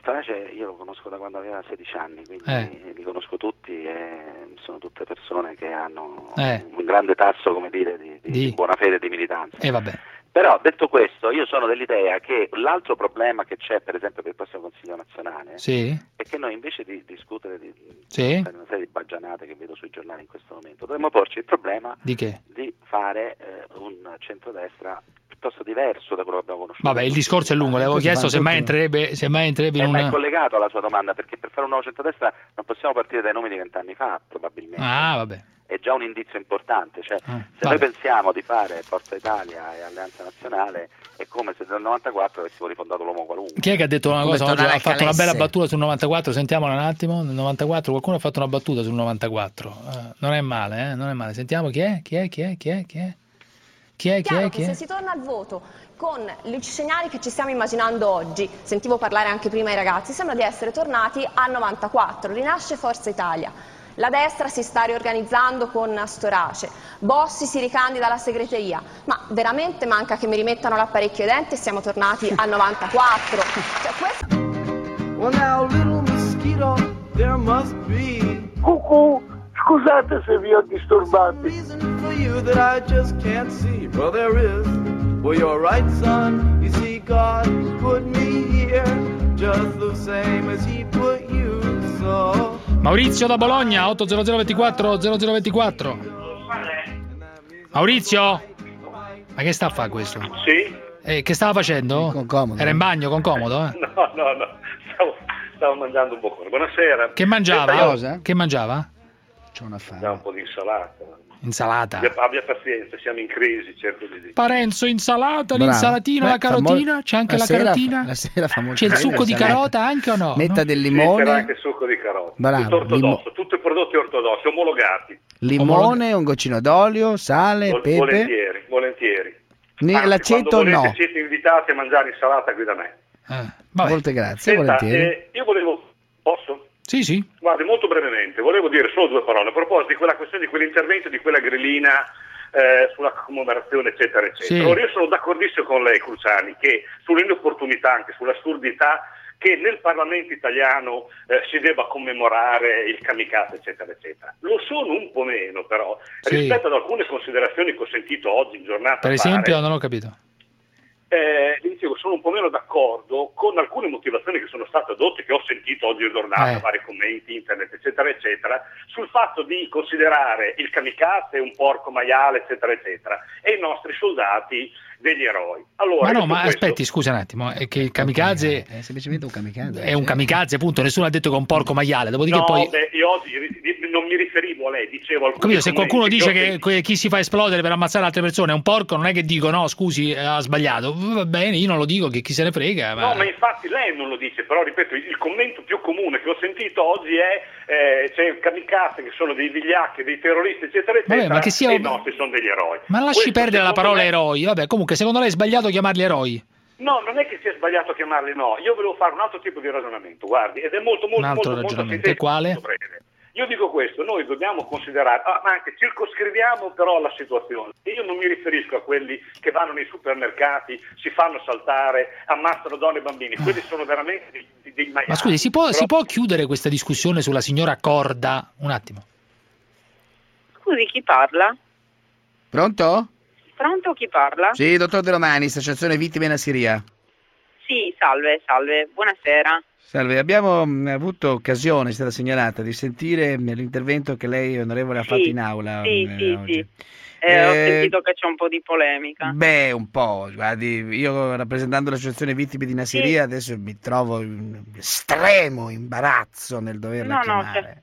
Storace io lo conosco da quando aveva 16 anni, quindi Eh. li conosco tutti e sono tutte persone che hanno Eh. un grande tasso, come dire, di, di- Di- buona fede e di militanza. E vabbè. Però detto questo, io sono dell'idea che l'altro problema che c'è, per esempio, per il prossimo Consiglio nazionale, Sì? è che noi invece di discutere di, Sì? di una serie di baggianate che vedo sui giornali in questo momento, dovremmo porci il problema Di che? di fare eh, un centrodestra piuttosto diverso da quello che abbiamo conosciuto. Vabbè, il discorso è lungo, le avevo chiesto se mai entrerebbe, se mai entrerebbe in Eh, ma è collegato alla sua domanda, perché per fare un nuovo centrodestra non possiamo partire dai numeri di vent'anni fa, probabilmente. Ah, vabbè. È già un indizio importante. Cioè, se vai. noi pensiamo di fare Forza Italia e Alleanza Nazionale, è come se nel 94 avessimo rifondato l'uomo qualunque. Chi è che ha detto una Come cosa? Oggi ha fatto una bella battuta sul 94, sentiamola un attimo. Nel 94 qualcuno ha fatto una battuta sul 94. Eh, non è male, eh? Non è male. Sentiamo chi è? Chi è? Chi è? Chi è? Chi è? Chi è? Chi è? Chi è? se si torna al voto con gli scenari che ci stiamo immaginando oggi, sentivo parlare anche prima i ragazzi, sembra di essere tornati al 94, rinasce Forza Italia. La destra si sta riorganizzando con Storace, Bossi si ricandida alla segreteria, ma veramente manca che mi rimettano l'apparecchio ai denti e siamo tornati al 94. Cioè, questo... Well, now, little mosquito, there must be Cucù, scusate se vi ho disturbato. Well, you're right, son. You see, God put me here just the same as He put. Maurizio da Bologna, 80024 0024. Maurizio? Ma che sta a fare questo? Sì? Eh, che stava facendo? Con comodo. Era in bagno con comodo? eh? No, no, no, stavo, stavo mangiando un boccone. Buonasera. Che mangiava? Senta, io- Che mangiava? C'ho una fame. Da un po' di insalata. Insalata. Abbia, abbia pazienza, siamo in crisi, cerco di dire. Parenzo, insalata, Bravo. l'insalatina, la Beh, carotina, c'è anche la la, sera carotina. fa- la sera fa molto c'è il succo di carota anche o no? Metta No? del limone, anche il succo di carota. Bravo, Tutto ortodosso, limo- tutti i prodotti ortodossi, omologati. limone, un goccino d'olio, sale, Vol- pepe. Volentieri, volentieri. Ni- Anzi, l'aceto quando volete no. siete invitati a mangiare insalata qui da me. Molte grazie, Senta, volentieri. eh, io volevo... Posso? Sì, sì. Guardi, molto brevemente, volevo dire solo due parole a proposito di quella questione, di quell'intervento, di quella grillina eh, sulla commemorazione, eccetera, eccetera. Sì. Allora, io sono d'accordissimo con lei, Cruciani, che sull'inopportunità, anche sull'assurdità che nel Parlamento italiano eh, si debba commemorare il kamikaze, eccetera, eccetera. Lo sono un po' meno, però, Sì. rispetto ad alcune considerazioni che ho sentito oggi in giornata. Per fare, esempio, non ho capito. Eh, dicevo, sono un po' meno d'accordo con alcune motivazioni che sono state adotte, che ho sentito oggi in giornata, Eh. vari commenti, internet, eccetera, eccetera, sul fatto di considerare il kamikaze un porco maiale, eccetera, eccetera, e i nostri soldati degli eroi. Allora, Ma no, su ma questo- aspetti, scusa un attimo, è che il kamikaze È semplicemente un kamikaze. è un kamikaze, appunto, nessuno ha detto che è un porco maiale, dopodiché No, poi... beh, io oggi non mi riferivo a lei, dicevo alcuni Capito, se qualcuno dice che que- chi si fa esplodere per ammazzare altre persone è un porco, non è che dico no, scusi, eh, ha sbagliato. Va bene, io non lo dico, che chi se ne frega. Ma... No, ma infatti lei non lo dice, però ripeto, il commento più comune che ho sentito oggi è eh, c'è il kamikaze che sono dei vigliacchi, dei terroristi, eccetera, eccetera, Vabbè, ma che sia- e i nostri sono degli eroi. Ma lasci Questo, perdere la parola me- eroi. Vabbè, comunque, secondo lei è sbagliato chiamarli eroi? No, non è che sia sbagliato chiamarli no, io volevo fare un altro tipo di ragionamento, guardi, ed è molto molto Un altro molto, molto ragionamento. E sintetico, quale? molto breve. Io dico questo, noi dobbiamo considerare, ah, ma anche circoscriviamo però la situazione. Io non mi riferisco a quelli che vanno nei supermercati, si fanno saltare, ammazzano donne e bambini, quelli sono veramente dei, dei, maiali. Ma scusi, si può, Però- si può chiudere questa discussione sulla signora Corda? Un attimo. Scusi, chi parla? Pronto? Pronto, chi parla? Sì, dottor De Romani, Associazione Vittime in Siria. Sì, salve, salve, buonasera. Salve, abbiamo avuto occasione, è stata segnalata, di sentire l'intervento che lei, onorevole, ha Sì, fatto in aula. Sì, mh, sì, oggi. sì. Eh, ho Eh, sentito che c'è un po' di polemica. Beh, un po', guardi, io rappresentando l'associazione vittime di Nasiria adesso mi trovo in estremo imbarazzo nel doverla No, no, chiamare. cioè-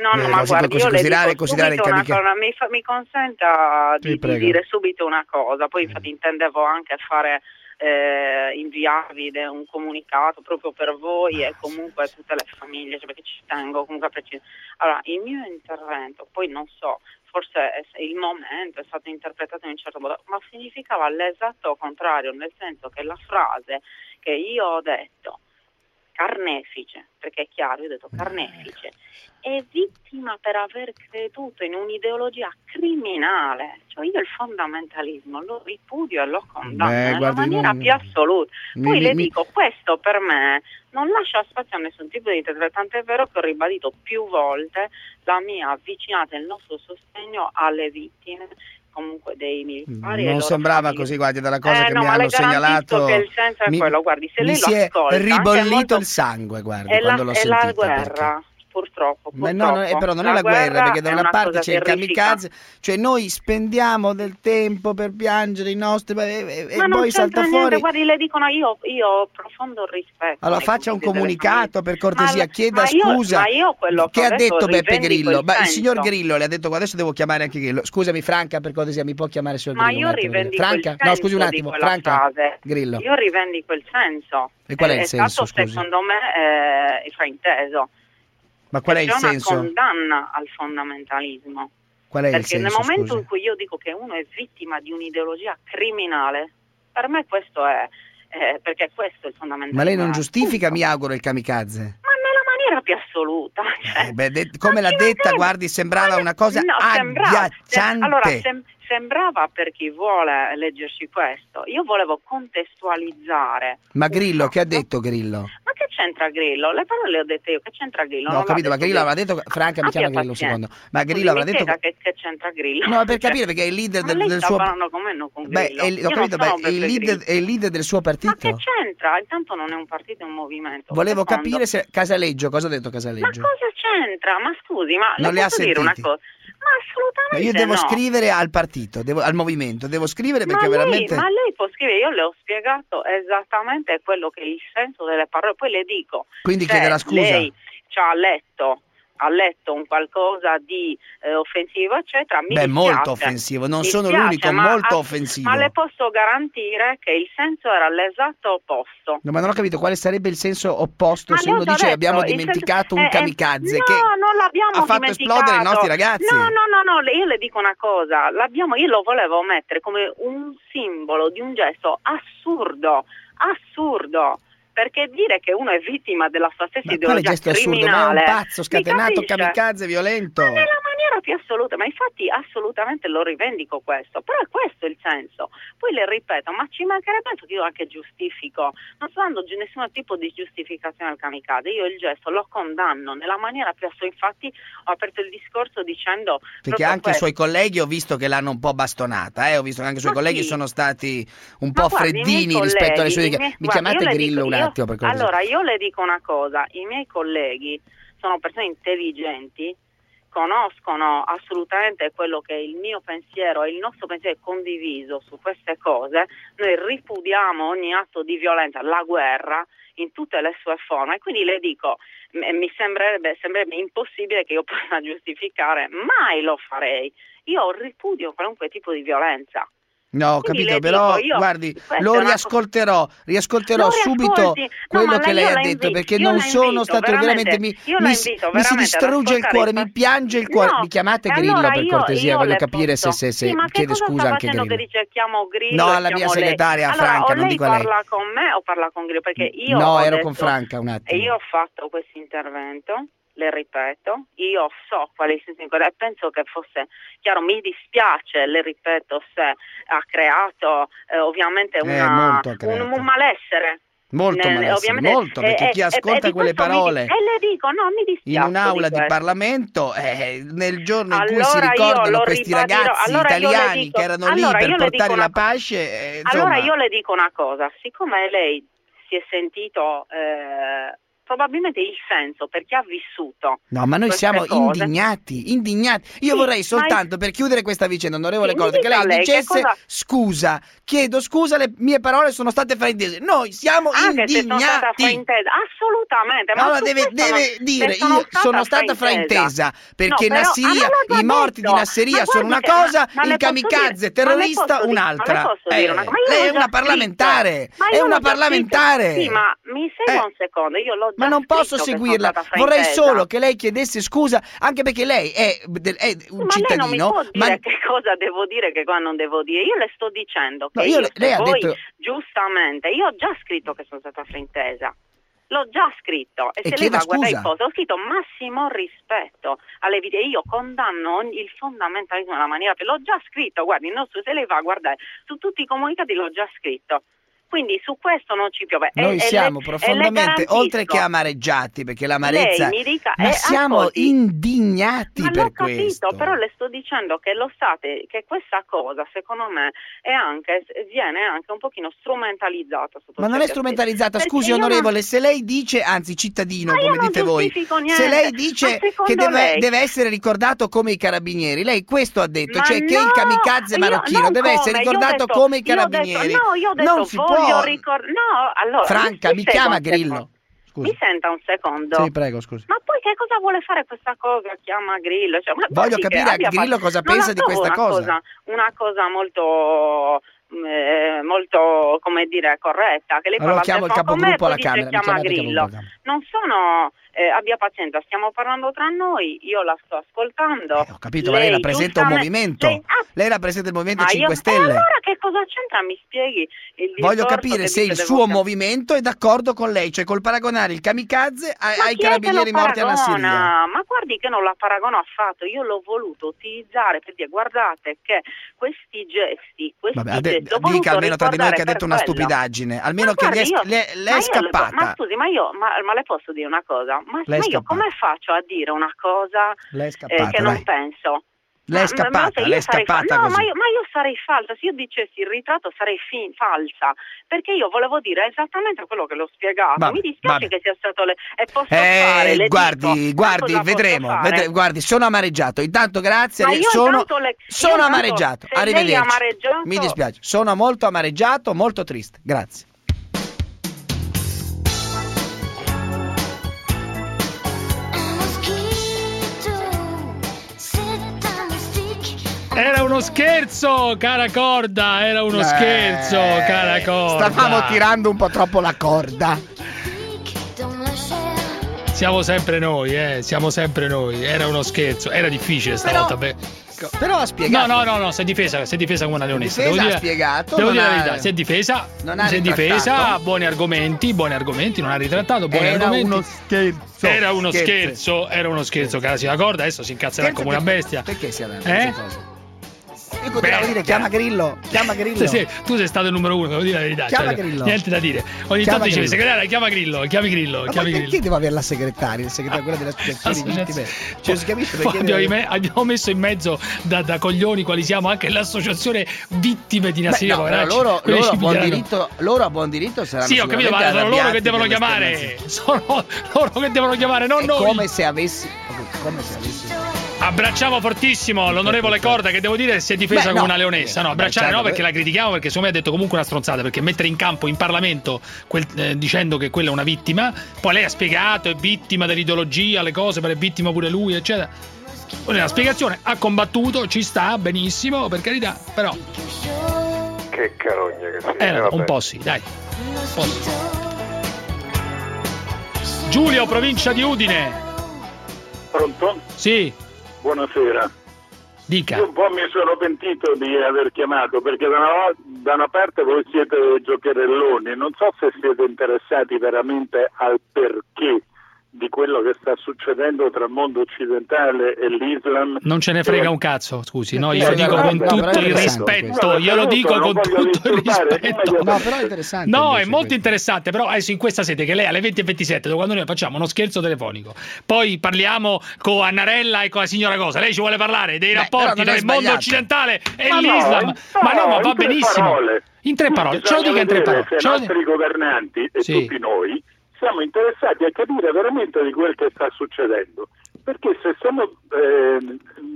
No, no, Eh, ma guardi, io le considerare- dico considerare una cosa, mi, fa- mi consenta di, Sì, di dire subito una cosa, poi infatti intendevo anche fare, eh, inviarvi un comunicato proprio per voi e comunque a tutte le famiglie, cioè perché ci tengo comunque a precisare. Allora, il mio intervento, poi non so, forse il momento è stato interpretato in un certo modo, ma significava l'esatto contrario, nel senso che la frase che io ho detto carnefice, perché è chiaro, io ho detto carnefice, è vittima per aver creduto in un'ideologia criminale. Cioè io il fondamentalismo lo ripudio e lo condanno Beh, guardi, maniera non- più assoluta. Poi mi- le mi- dico, questo per me non lascia spazio a nessun tipo di intervento, tant'è vero che ho ribadito più volte la mia vicinanza e il nostro sostegno alle vittime comunque dei militari Non sembrava così, guardi, dalla cosa Eh, che no, mi hanno segnalato. che il senso è mi, quello, guardi, se lei si lo è ascolta, anche ribollito molto- il sangue, guardi, è la, quando l'ho è la sentito. guerra, purtroppo. Ma no, è- purtroppo. però non è la guerra, perché da è una una parte c'è il terrifica. kamikaze, cioè noi spendiamo del tempo per piangere i nostri e, e- Ma poi salta c'entra niente, fuori. guardi, le dicono io, io ho profondo rispetto. Allora faccia un comunicato per cortesia, Ma- chieda ma io- scusa. ma io quello che ha detto Beppe Grillo? il Ma il signor Grillo le ha detto adesso devo chiamare anche Grillo. Scusami Franca per cortesia, mi può chiamare il signor Ma Grillo? io un attimo? rivendico Franca? il No, scusi un attimo, Franca. Grillo. Io rivendico il senso. E qual è il senso, stato scusi? secondo me eh, frainteso. Ma qual è il C'è senso? una condanna al fondamentalismo. Qual è il Perché nel senso, momento scusi? in cui io dico che uno è vittima di un'ideologia criminale, per me questo è, eh, perché questo è il fondamentalismo. Ma lei non giustifica, mi auguro, il kamikaze? Ma nella maniera più assoluta. Cioè, Eh, beh, come l'ha detta, guardi, sembrava una cosa No, sembrava, agghiacciante. allora, sem- sembrava per chi vuole leggerci questo. Io volevo contestualizzare. Ma Grillo, che ha detto Grillo? Ma che c'entra Grillo? Le parole le ho dette io, che c'entra Grillo? No, Non ho capito, ma Grillo avrà detto. Franca mi chiama Grillo secondo. Ma Grillo mi detto. che, che c'entra Grillo. No, per capire perché è il leader ma del, del suo. parlando con me, non con Beh, Grillo. Io ho capito, beh, è il leader, è il leader del suo Ma che partito. c'entra? Intanto non è un partito, è un movimento. Volevo Secondo, capire se Casaleggio, cosa ha detto Ma Casaleggio? cosa c'entra? Ma scusi, ma Non le ha dire una cosa? Ma No, assolutamente io devo no. scrivere al partito, devo- al movimento, devo scrivere perché ma lei, veramente. ma lei può scrivere, io le ho spiegato esattamente quello che è il senso delle parole, poi le dico. Quindi se chiede la scusa. Lei ci ha letto, ha letto un qualcosa di eh, offensivo, eccetera. Mi Beh, dispiace. molto offensivo, non Mi sono dispiace, l'unico, ma molto offensivo. Ma le posso garantire che il senso era l'esatto opposto. No, ma non ho capito quale sarebbe il senso opposto Ma se le ho uno dice detto, abbiamo il senso- dimenticato un eh, eh, kamikaze no, che non l'abbiamo ha fatto dimenticato. esplodere i nostri ragazzi. No, no, no, no, io le dico una cosa, l'abbiamo, io lo volevo mettere come un simbolo di un gesto assurdo, assurdo. Perché dire che uno è vittima della sua stessa Ma ideologia gesto assurdo? Ma è un pazzo scatenato kamikaze violento. Ma nella maniera più assoluta, ma infatti assolutamente lo rivendico questo, però è questo il senso. Poi le ripeto, ma ci mancherebbe altro che io anche giustifico, non sto dando nessun tipo di giustificazione al kamikaze, io il gesto lo condanno nella maniera più assoluta, infatti ho aperto il discorso dicendo... Perché anche i questo. suoi colleghi ho visto che l'hanno un po' bastonata, eh? ho visto che anche i suoi Ma colleghi sì. sono stati un po' guardi, i freddini rispetto alle sue i miei- Mi guardi, chiamate Grillo dico- un attimo per. Allora, io le dico una cosa, i miei colleghi sono persone intelligenti, conoscono assolutamente quello che è il mio pensiero e il nostro pensiero è condiviso su queste cose, noi ripudiamo ogni atto di violenza, la guerra in tutte le sue forme e quindi le dico, mi sembrerebbe, sembrerebbe impossibile che io possa giustificare, mai lo farei, io ripudio qualunque tipo di violenza. No, ho Quindi capito, però dico, io- guardi, lo riascolterò, riascolterò Lo subito riascolti. No, quello che lei- ha la detto invito- perché non la sono invito, stato veramente, veramente, mi, la invito mi si distrugge il cuore, mi piange il cuore. No, Mi chiamate Grillo allora per cortesia, io voglio capire se, se, se Sì, chiede scusa anche Grillo. Grillo No, alla mia segretaria, allora, Franca, non lei dico a lei. parla con me o parla con Grillo perché io No, ero con Franca un attimo. e io ho fatto questo intervento, le ripeto, io so qual è il senso di quella- e penso che fosse chiaro, mi dispiace, le ripeto, se ha creato eh, ovviamente Eh, una- molto ha un, creato. un malessere. Molto ovviamente- molto, perché e- chi e- ascolta e di quelle di- parole le dico, no, in un'aula di, questo. Parlamento, eh, nel giorno in cui si Allora ricordano questi ribadirò. ragazzi Allora italiani dico- che erano allora lì per portare la pace, eh, Allora io le dico una cosa, siccome lei si è sentito eh, probabilmente il senso perché ha vissuto No, ma noi siamo cose. indignati, indignati. Io Sì, vorrei ma- soltanto per chiudere questa vicenda, onorevole Sì, Corte, che lei lei, che dicesse cosa- scusa, chiedo scusa, le mie parole sono state fraintese. Noi siamo Anche se sono stata indignati. fraintesa, assolutamente. Ma Allora deve, deve non- dire ne io sono stata fraintesa perché No, però- Nassiria, ah, ma i morti detto. di Nassiria Ma sono una che- cosa, ma- ma il kamikaze terrorista ma un'altra. ma Eh? Ma lei è una parlamentare, Ma è una parlamentare. Sì, ma mi segua Eh. un secondo, io l'ho Ma non posso seguirla, vorrei solo che lei chiedesse scusa, anche perché lei è, è un Ma lei non mi cittadino. può dire ma- che cosa devo dire che cosa non devo dire. Io le sto dicendo che No, io io, le- lei ha voi, detto- giustamente, io ho già scritto che sono stata fraintesa. L'ho già scritto e, E se lei va a guardare il post ho scritto massimo rispetto alle vite. Io condanno ogni- il fondamentalismo nella maniera che l'ho già scritto. Guardi, non so se lei va a guardare su tutti i comunicati l'ho già scritto. Quindi su questo non ci piove. Noi e siamo e le profondamente, oltre che amareggiati, perché l'amarezza... Lei mi dica, ma eh, siamo ascolti. indignati Ma per l'ho capito, però le sto dicendo che lo state, che questa cosa secondo me è anche, viene anche un pochino strumentalizzata. Ma non è strumentalizzata, scusi io non- onorevole, se lei dice, anzi cittadino Ma come dite voi, niente. se lei dice che deve, lei- deve essere ricordato come i carabinieri, lei questo ha detto, Ma cioè che il no, kamikaze marocchino deve essere come, ho ricordato detto- come i ho detto- carabinieri. no, io ho detto non si voglio può... ricordare. No, allora. Franca, mi segua chiama. Grillo. Scusi. Mi senta un secondo. Sì, prego, scusi. Ma poi che cosa vuole fare questa cosa? Chiama Grillo. Cioè, Voglio capire a Grillo fatto- cosa non pensa di questa una cosa. Una cosa molto. eh, molto come dire corretta che lei Allora parla chiamo il capogruppo alla Camera, mi chiama Grillo non sono eh, abbia pazienza stiamo parlando tra noi io la sto ascoltando Ho capito, ma lei rappresenta un movimento. lei- ah, Lei rappresenta il Movimento ma 5 io- Stelle. E allora che cosa c'entra? Mi spieghi il Voglio capire se il suo cap- movimento è d'accordo con lei, cioè col paragonare il kamikaze ai, Ma ai carabinieri morti a Nassiriya. paragona? Ma guardi che non la paragono affatto, io l'ho voluto utilizzare per dire guardate che questi gesti, questi Vabbè, ade- gesti, voluto dica almeno tra di noi che ha detto una quello. stupidaggine, almeno Ma che gli è, guardi, io- le, le è io le- scappata. ma scusi, ma io ma, ma le posso dire una cosa? Ma, ma io scappata. come faccio a dire una cosa è eh, scappata, che non dai. penso? Lei è Ma- ma- ma scappata, se io lei è sarei fa- scappata no, ma io, ma io sarei falsa, se io dicessi il ritratto sarei fin- falsa, perché io volevo dire esattamente quello che l'ho spiegato. Vabbè, Mi dispiace vabbè. che sia stato le... e posso fare, Eh, le guardi, dico, guardi, vedremo, fare? vedre- guardi, sono amareggiato. Intanto grazie, Ma le- io sono, intanto le- sono amareggiato. Arrivederci. amareggiato- Mi dispiace, sono molto amareggiato, molto triste. Grazie. Era uno scherzo, cara corda, era uno Eh, scherzo, cara corda. Stavamo tirando un po' troppo la corda. Siamo sempre noi, eh, siamo sempre noi. Era uno scherzo, era difficile stavolta. beh. Però ha spiegato. No, no, no, no, si è difesa, si è difesa come una leonessa. difesa, devo dire, ha spiegato, Devo dire la ha- verità, si è difesa, non ha si è difesa, buoni argomenti, buoni argomenti, non ha ritrattato, buoni Era argomenti. uno scherzo. Era uno Scherzo. scherzo, era uno scherzo, cara signora Corda, adesso si incazzerà Scherzo come una bestia. Perché si aveva Eh? Io continuavo a dire chiama Grillo, chiama Grillo. Sì, sì, tu sei stato il numero uno, devo dire la verità. Chiama cioè, Grillo. Niente da dire. Ogni Chiama tanto dicevi, segretaria, chiama Grillo, chiami Grillo, Ma chiami perché Grillo. devo avere la segretaria? Il segretario quella delle associazioni vittime. Cioè, si capisce perché abbiamo, me- abbiamo messo in mezzo da, da coglioni quali siamo anche l'associazione vittime di Nassiriya. no, poveracci. loro, loro, a buon diritto, loro a buon diritto saranno Sì, ho capito, ma sono loro che devono chiamare. Sono loro che devono chiamare, non noi. come se avessi come se avessi Abbracciamo fortissimo l'onorevole Corda che devo dire si è difesa Beh, come no. una leonessa. No, Beh, abbracciare certo, no perché la critichiamo perché secondo me ha detto comunque una stronzata perché mettere in campo in Parlamento quel- eh, dicendo che quella è una vittima, poi lei ha spiegato è vittima dell'ideologia, le cose, per è vittima pure lui, eccetera. Nella spiegazione ha combattuto, ci sta benissimo, per carità, però Che carogna che sei. eh, eh, un po' sì, dai. Un po' sì. Giulio, provincia di Udine. Pronto? Sì, Buonasera. dica. Io un po' mi sono pentito di aver chiamato perché da una, da una parte voi siete giocherelloni, non so se siete interessati veramente al perché di quello che sta succedendo tra il mondo occidentale e l'Islam. Non ce ne frega un cazzo, scusi, no, io Eh, lo dico con tutto il rispetto, questo. io lo dico con tutto il rispetto. No, però è interessante. No, è molto interessante, però adesso in questa sede che lei alle 20.27, quando noi facciamo uno scherzo telefonico, poi parliamo con Annarella e con la signora Cosa, lei ci vuole parlare dei rapporti tra il mondo occidentale e l'Islam, ma no, ma va benissimo. In tre parole, ce lo dica in tre parole. I nostri governanti e tutti noi siamo interessati a capire veramente di quel che sta succedendo. Perché se siamo eh,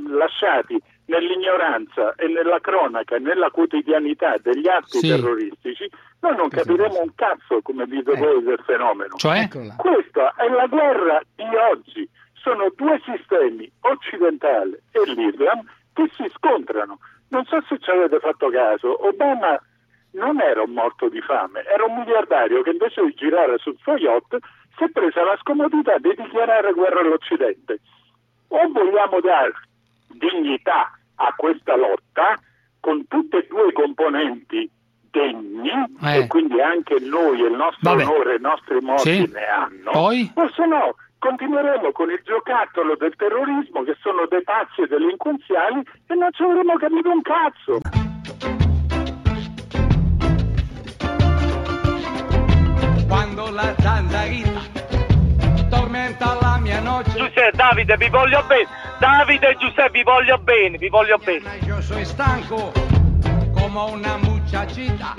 lasciati nell'ignoranza e nella cronaca e nella quotidianità degli atti Sì. terroristici, noi non capiremo un cazzo, come dite voi, del fenomeno. Cioè? Questa è la guerra di oggi. Sono due sistemi, occidentale e l'Islam, che si scontrano. Non so se ci avete fatto caso, Obama non era un morto di fame, era un miliardario che invece di girare sul suo yacht si è presa la scomodità di dichiarare guerra all'Occidente. O vogliamo dare dignità a questa lotta con tutte e due i componenti degni Eh. e quindi anche noi e il nostro Vabbè. onore e i nostri morti Sì. ne hanno. Poi? O se no continueremo con il giocattolo del terrorismo che sono dei pazzi e delinquenziali e non ci avremo capito un cazzo. con la zanzarita, tormenta la mia noce. Giuseppe, Davide, vi voglio bene. Davide Giuseppe, vi voglio bene, vi voglio bene. Io sono stanco come una muchachita,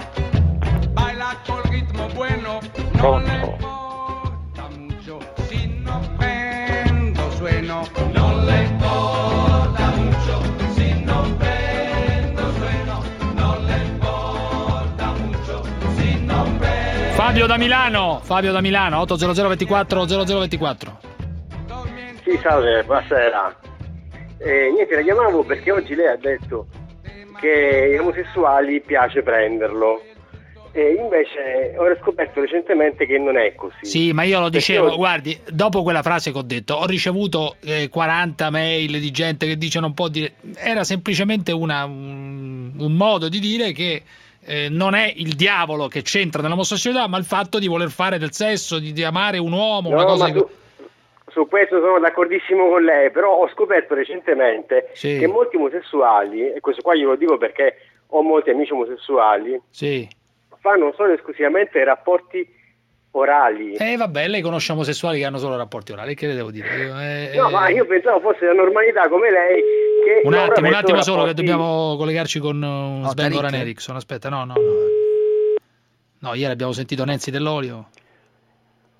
baila col ritmo bueno, non le importa mucho, si no prendo sueno, non le importa. Fabio da Milano, Fabio da Milano, 800 24 0024. Sì, salve, buonasera. Eh, niente, la chiamavo perché oggi lei ha detto che gli omosessuali piace prenderlo. E invece ho scoperto recentemente che non è così. Sì, ma io lo dicevo, io- guardi, dopo quella frase che ho detto, ho ricevuto eh, 40 mail di gente che dice non può dire, era semplicemente una- un, un modo di dire che eh, non è il diavolo che c'entra nell'omosessualità, ma il fatto di voler fare del sesso, di, di amare un uomo, una No, cosa ma che- su, questo sono d'accordissimo con lei, però ho scoperto recentemente Sì. che molti omosessuali, e questo qua glielo dico perché ho molti amici omosessuali, Sì. fanno solo esclusivamente rapporti orali. Eh vabbè, lei conosce omosessuali che hanno solo rapporti orali, che le devo dire? Io, eh, No, ma io pensavo fosse la normalità come lei che Un attimo, un attimo solo che dobbiamo collegarci con uh, Sven Tarik? Goran Eriksson. Aspetta, no, no, no. No, ieri abbiamo sentito Nancy Dell'Olio.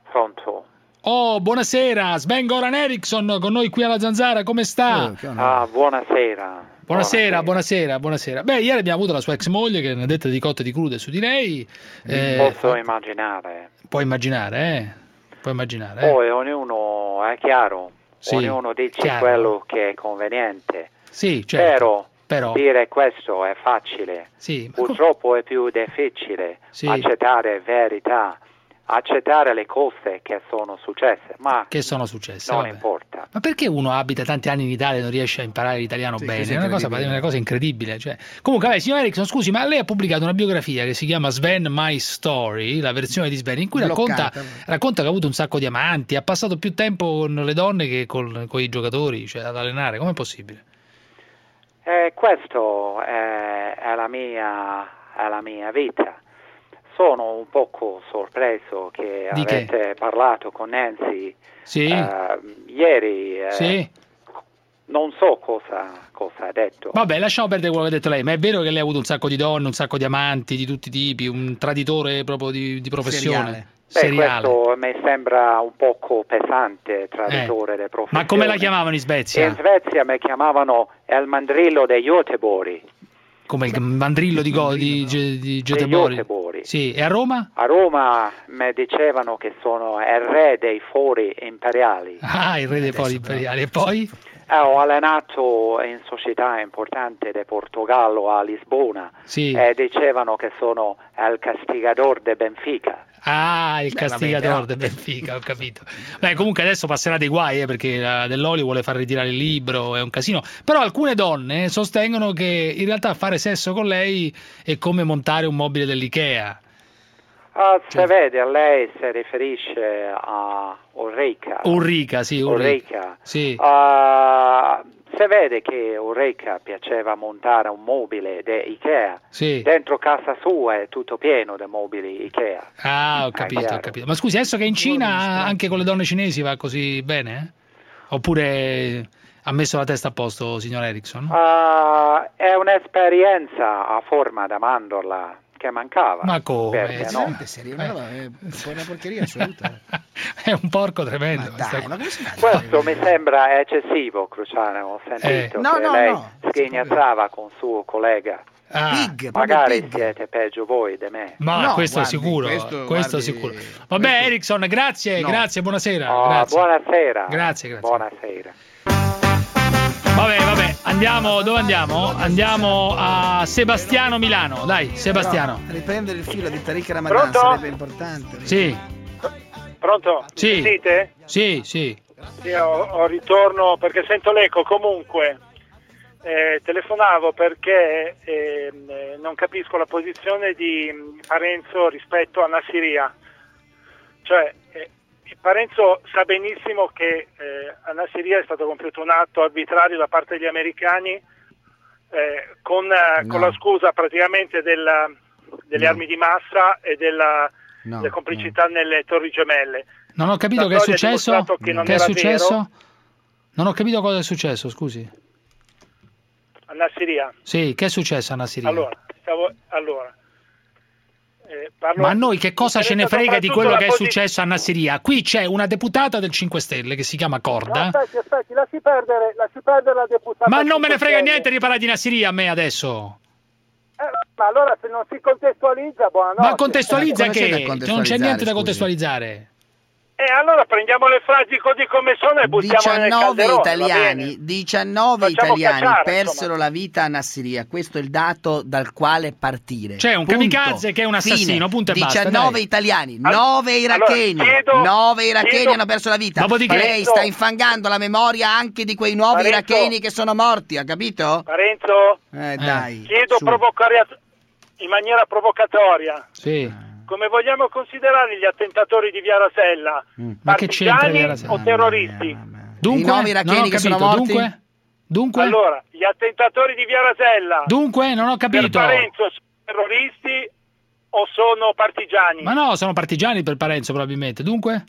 Pronto? Oh, buonasera, Sven Goran Eriksson con noi qui alla Zanzara, come sta? Ah, buonasera. Buonasera, buonasera, buonasera. Beh, ieri abbiamo avuto la sua ex moglie che ne ha dette di cotte di crude su di lei. Eh, Posso immaginare. Puoi immaginare, eh? Puoi immaginare, eh? Poi ognuno è chiaro, Sì, ognuno dice chiaro. quello che è conveniente. Sì, certo. Però, Però- dire questo è facile. Sì, Purtroppo è più difficile Sì. accettare verità, accettare le cose che sono successe, ma che sono successe? non vabbè. importa. Ma perché uno abita tanti anni in Italia e non riesce a imparare l'italiano Sì, bene? È è una cosa, incredibile. una cosa incredibile. Cioè. Comunque, vabbè, signor Erickson, scusi, ma lei ha pubblicato una biografia che si chiama Sven My Story, la versione di Sven, in cui racconta, Bloccata. racconta che ha avuto un sacco di amanti, ha passato più tempo con le donne che con, con i giocatori, cioè ad allenare. Com'è possibile? Eh, questo è, è la mia, è la mia vita. Sono un poco sorpreso che Di che? avete parlato con Nancy Sì? eh, ieri. eh, Sì? Non so cosa, cosa ha detto. Vabbè, lasciamo perdere quello che ha detto lei, ma è vero che lei ha avuto un sacco di donne, un sacco di amanti di tutti i tipi, un traditore proprio di, di professione. Beh, Seriale. questo mi sembra un poco pesante, traditore del professione. Ma come la chiamavano in Svezia? In Svezia mi chiamavano il mandrillo dei Göteborg. Come il mandrillo di, Go, di, di Göteborg? Göteborg. Sì, e a Roma? A Roma mi dicevano che sono il re dei fori imperiali. Ah, il re dei fori imperiali. E poi? Eh, ho allenato in società importante di Portogallo a Lisbona Sì. e dicevano che sono il castigador de Benfica. Ah, il vabbè, del Benfica, ho capito. Beh, comunque adesso passerà dei guai, eh, perché la Dell'Olio vuole far ritirare il libro, è un casino. Però alcune donne sostengono che in realtà fare sesso con lei è come montare un mobile dell'Ikea. Ah, se vede, lei si riferisce a Ulrica. Ulrica, sì, Ulrica. Ulrica. Sì. Ah, si vede che Ulrica piaceva montare un mobile di Ikea. Sì. Dentro casa sua è tutto pieno di mobili Ikea. Ah, ho capito, ho capito. Ma scusi, adesso che in Cina anche con le donne cinesi va così bene? eh? Oppure ha messo la testa a posto, signor Erickson? Ah, è un'esperienza a forma da mandorla che mancava. Ma come? Perché Eh, no? Serio, una roba, è una porcheria assoluta. È un porco tremendo. questa Dai, ma come si fa? Questo mi sembra eccessivo, Cruciano. Ho sentito Eh. No, che no, lei no. sghignazzava con suo collega. Ah. Proprio Magari pig. siete peggio voi di me. Ma No, questo guardi, è sicuro, questo, questo, guardi, è sicuro. Vabbè, Erickson, grazie, No. grazie, buonasera. Ah, grazie. buonasera. Grazie, grazie. Buonasera. Vabbè, vabbè, andiamo, dove andiamo? Andiamo a Sebastiano Milano, dai, Sebastiano. Però riprendere il filo di Tariq Ramadan Pronto? sarebbe importante. Sì, Pronto? Sì. Sentite? sì, sì. Sì, ho, ho ritorno perché sento l'eco. Comunque, eh, telefonavo perché ehm, eh, non capisco la posizione di mm, Parenzo rispetto a Nassiria. Cioè, Parenzo sa benissimo che eh, a Nassiria è stato compiuto un atto arbitrario da parte degli americani eh, con, eh, con No. la scusa praticamente della- delle No. armi di massa e della, No, della complicità nelle torri gemelle. Non ho capito che è successo. che non Che è successo? vero. Non ho capito cosa è successo, scusi. A Nassiria. Sì, che è successo a Nassiria? Allora, stavo, allora eh, parlo- Ma a noi che cosa ce ne frega di quello che è successo a Nassiria? Qui c'è una deputata del 5 Stelle che si chiama No, Corda. aspetti, aspetti, lasci perdere, lasci perdere la deputata. Ma non me ne frega 5 niente di parlare di Nassiria a me adesso. Eh, ma allora se non si contestualizza, buonanotte. Ma contestualizza Eh, che? Non c'è niente da scusi? contestualizzare. E allora prendiamo le frasi così come sono e buttiamole nel 19 calderone, va italiani, bene? 19 Facciamo italiani cacciare, persero la vita a Nassiria. Questo è il dato dal quale partire. C'è un Punto. kamikaze che è un assassino, Fine. punto e basta, 19 dai. italiani, All- 9 iracheni. allora, chiedo- 9 iracheni chiedo- hanno perso la vita. Dopodiché- Lei sta infangando la memoria anche di quei 9 Parenzo- iracheni che sono morti, ha capito? Parenzo, Eh, dai. chiedo su. provocare in maniera provocatoria. Sì. Come vogliamo considerare gli attentatori di Via Rasella? Mm. Ma che c'entra Partigiani Via Rasella? o terroristi? Dunque, I nove iracheni che sono morti? Dunque? Dunque? Allora, gli attentatori di Via Rasella Dunque? Non ho per capito. Parenzo sono terroristi o sono partigiani? Ma no, sono partigiani per Parenzo probabilmente. Dunque?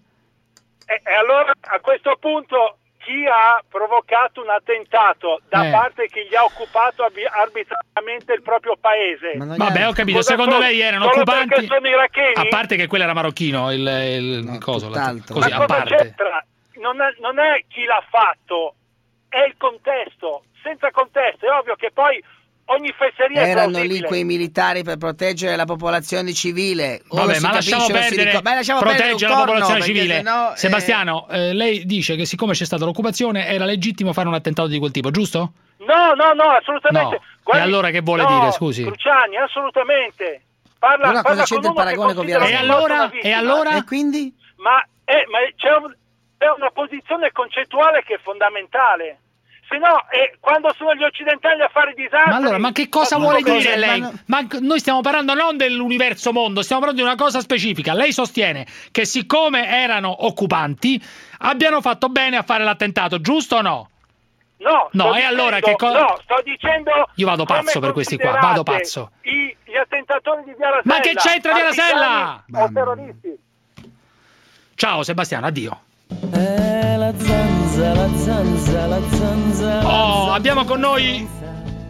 E, e allora a questo punto chi ha provocato un attentato da Eh. parte che gli ha occupato arbi- arbitrariamente il proprio paese? Vabbè, ho capito. Cosa Secondo sono? lei erano occupanti. perché sono iracheni? A parte che quello era marocchino, il, il- il coso. la- Così, Ma a cosa parte. c'entra? Non è, non è chi l'ha fatto, è il contesto. Senza contesto è ovvio che poi ogni fesseria è Erano lì quei militari per proteggere la popolazione civile. O lo Vabbè, si ma capisce lasciamo perdere, ricorda. Ma lasciamo perdere proteggere un la popolazione civile. sennò, eh, Sebastiano, eh, lei dice che siccome c'è stata l'occupazione era legittimo fare un attentato di quel tipo, giusto? No, no, no, assolutamente. No. E allora che vuole no, dire, scusi? Cruciani, assolutamente. Parla, Allora parla cosa c'entra il paragone con Via E allora? E allora? E quindi? Ma, eh, ma c'è, un- c'è una posizione concettuale che è fondamentale. Se no, eh, quando sono gli occidentali a fare disastri... Ma allora, ma che cosa vuole dire lei? Ma- Ma noi stiamo parlando non dell'universo mondo, stiamo parlando di una cosa specifica. Lei sostiene che siccome erano occupanti abbiano fatto bene a fare l'attentato, giusto o no? No, No, sto e allora dicendo- che cosa- No, sto dicendo... Io vado pazzo per questi qua, vado pazzo. i- gli attentatori di Via Rasella... Ma che c'entra Via Rasella? O terroristi? Ciao Sebastiano, addio. Eh, Oh, abbiamo con noi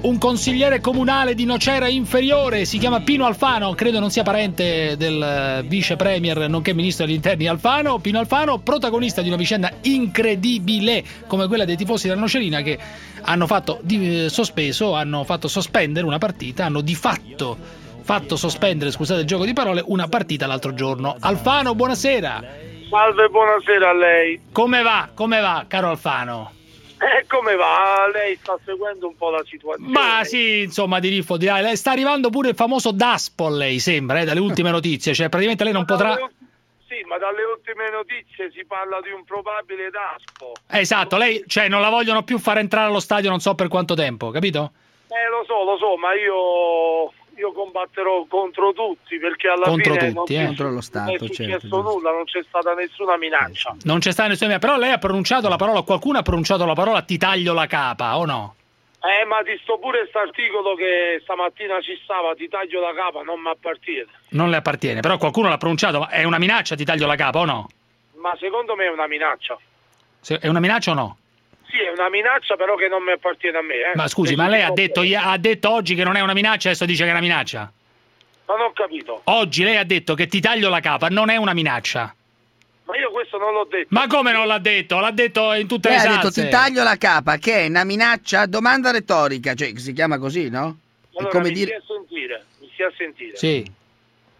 un consigliere comunale di Nocera Inferiore, si chiama Pino Alfano, credo non sia parente del eh, vice premier nonché ministro degli interni Alfano. Pino Alfano, protagonista di una vicenda incredibile come quella dei tifosi della Nocerina che hanno fatto di- eh, sospeso, hanno fatto sospendere una partita, hanno di fatto fatto sospendere, scusate il gioco di parole, una partita l'altro giorno. Alfano, buonasera. Salve, buonasera a lei. Come va? Come va, caro Alfano? E come va? Lei sta seguendo un po' la situazione. Ma sì, insomma, di riffo di là. Lei sta arrivando pure il famoso Daspo, lei sembra, eh, dalle ultime notizie. Cioè, praticamente lei non potrà. Sì, ma dalle ultime notizie si parla di un probabile daspo. Eh, Esatto, lei, cioè, non la vogliono più far entrare allo stadio non so per quanto tempo, capito? Eh, lo so, lo so, ma io, io combatterò contro tutti perché alla Contro fine tutti, non, eh. Contro lo non è Stato, successo certo. nulla, non c'è stata nessuna minaccia. Non c'è stata nessuna. Però lei ha pronunciato la parola, qualcuno ha pronunciato la parola ti taglio la capa, o no? Eh, ma ti sto pure quest'articolo che stamattina ci stava, ti taglio la capa, non mi appartiene. Non le appartiene, però qualcuno l'ha pronunciato. Ma è una minaccia, ti taglio la capa, o no? Ma secondo me è una minaccia. Se- È una minaccia o no? Sì, è una minaccia, però che non mi appartiene a me. Eh. Ma scusi, ma lei ha detto, ha detto oggi che non è una minaccia, adesso dice che è una minaccia? Non ho capito. Oggi lei ha detto che ti taglio la capa, non è una minaccia. Ma io questo non l'ho detto. Ma come non l'ha detto? L'ha detto in tutte Lei le ha detto salse. ti taglio la capa, che è una minaccia, domanda retorica, cioè si chiama così, no? È Allora, come mi dire... stia a sentire, mi stia a sentire. Sì.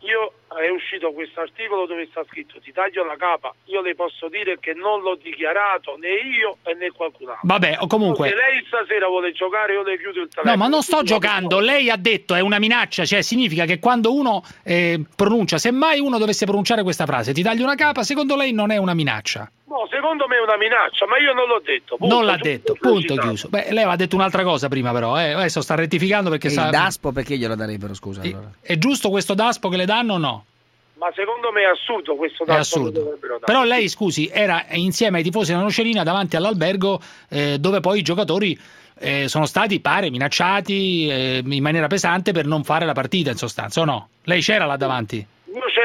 Io è uscito questo articolo dove sta scritto ti taglio la capa, io le posso dire che non l'ho dichiarato né io né qualcun altro. Vabbè, o comunque... Se lei stasera vuole giocare io le chiudo il telefono. No, ma non sto giocando, lei ha detto è una minaccia, cioè significa che quando uno eh, pronuncia, se mai uno dovesse pronunciare questa frase, ti taglio una capa, secondo lei non è una minaccia. No, secondo me è una minaccia, ma io non l'ho detto. punto, non l'ha detto, punto chiuso. Beh, lei aveva detto un'altra cosa prima però, eh. adesso sta rettificando perché E sa... il DASPO perché glielo darebbero, scusa? allora? È giusto questo daspo che le danno o no? Ma secondo me è assurdo questo È dato che assurdo. Però lei, scusi, era insieme ai tifosi della Nocerina davanti all'albergo eh, dove poi i giocatori eh, sono stati, pare, minacciati eh, in maniera pesante per non fare la partita, in sostanza, o no? Lei c'era là davanti?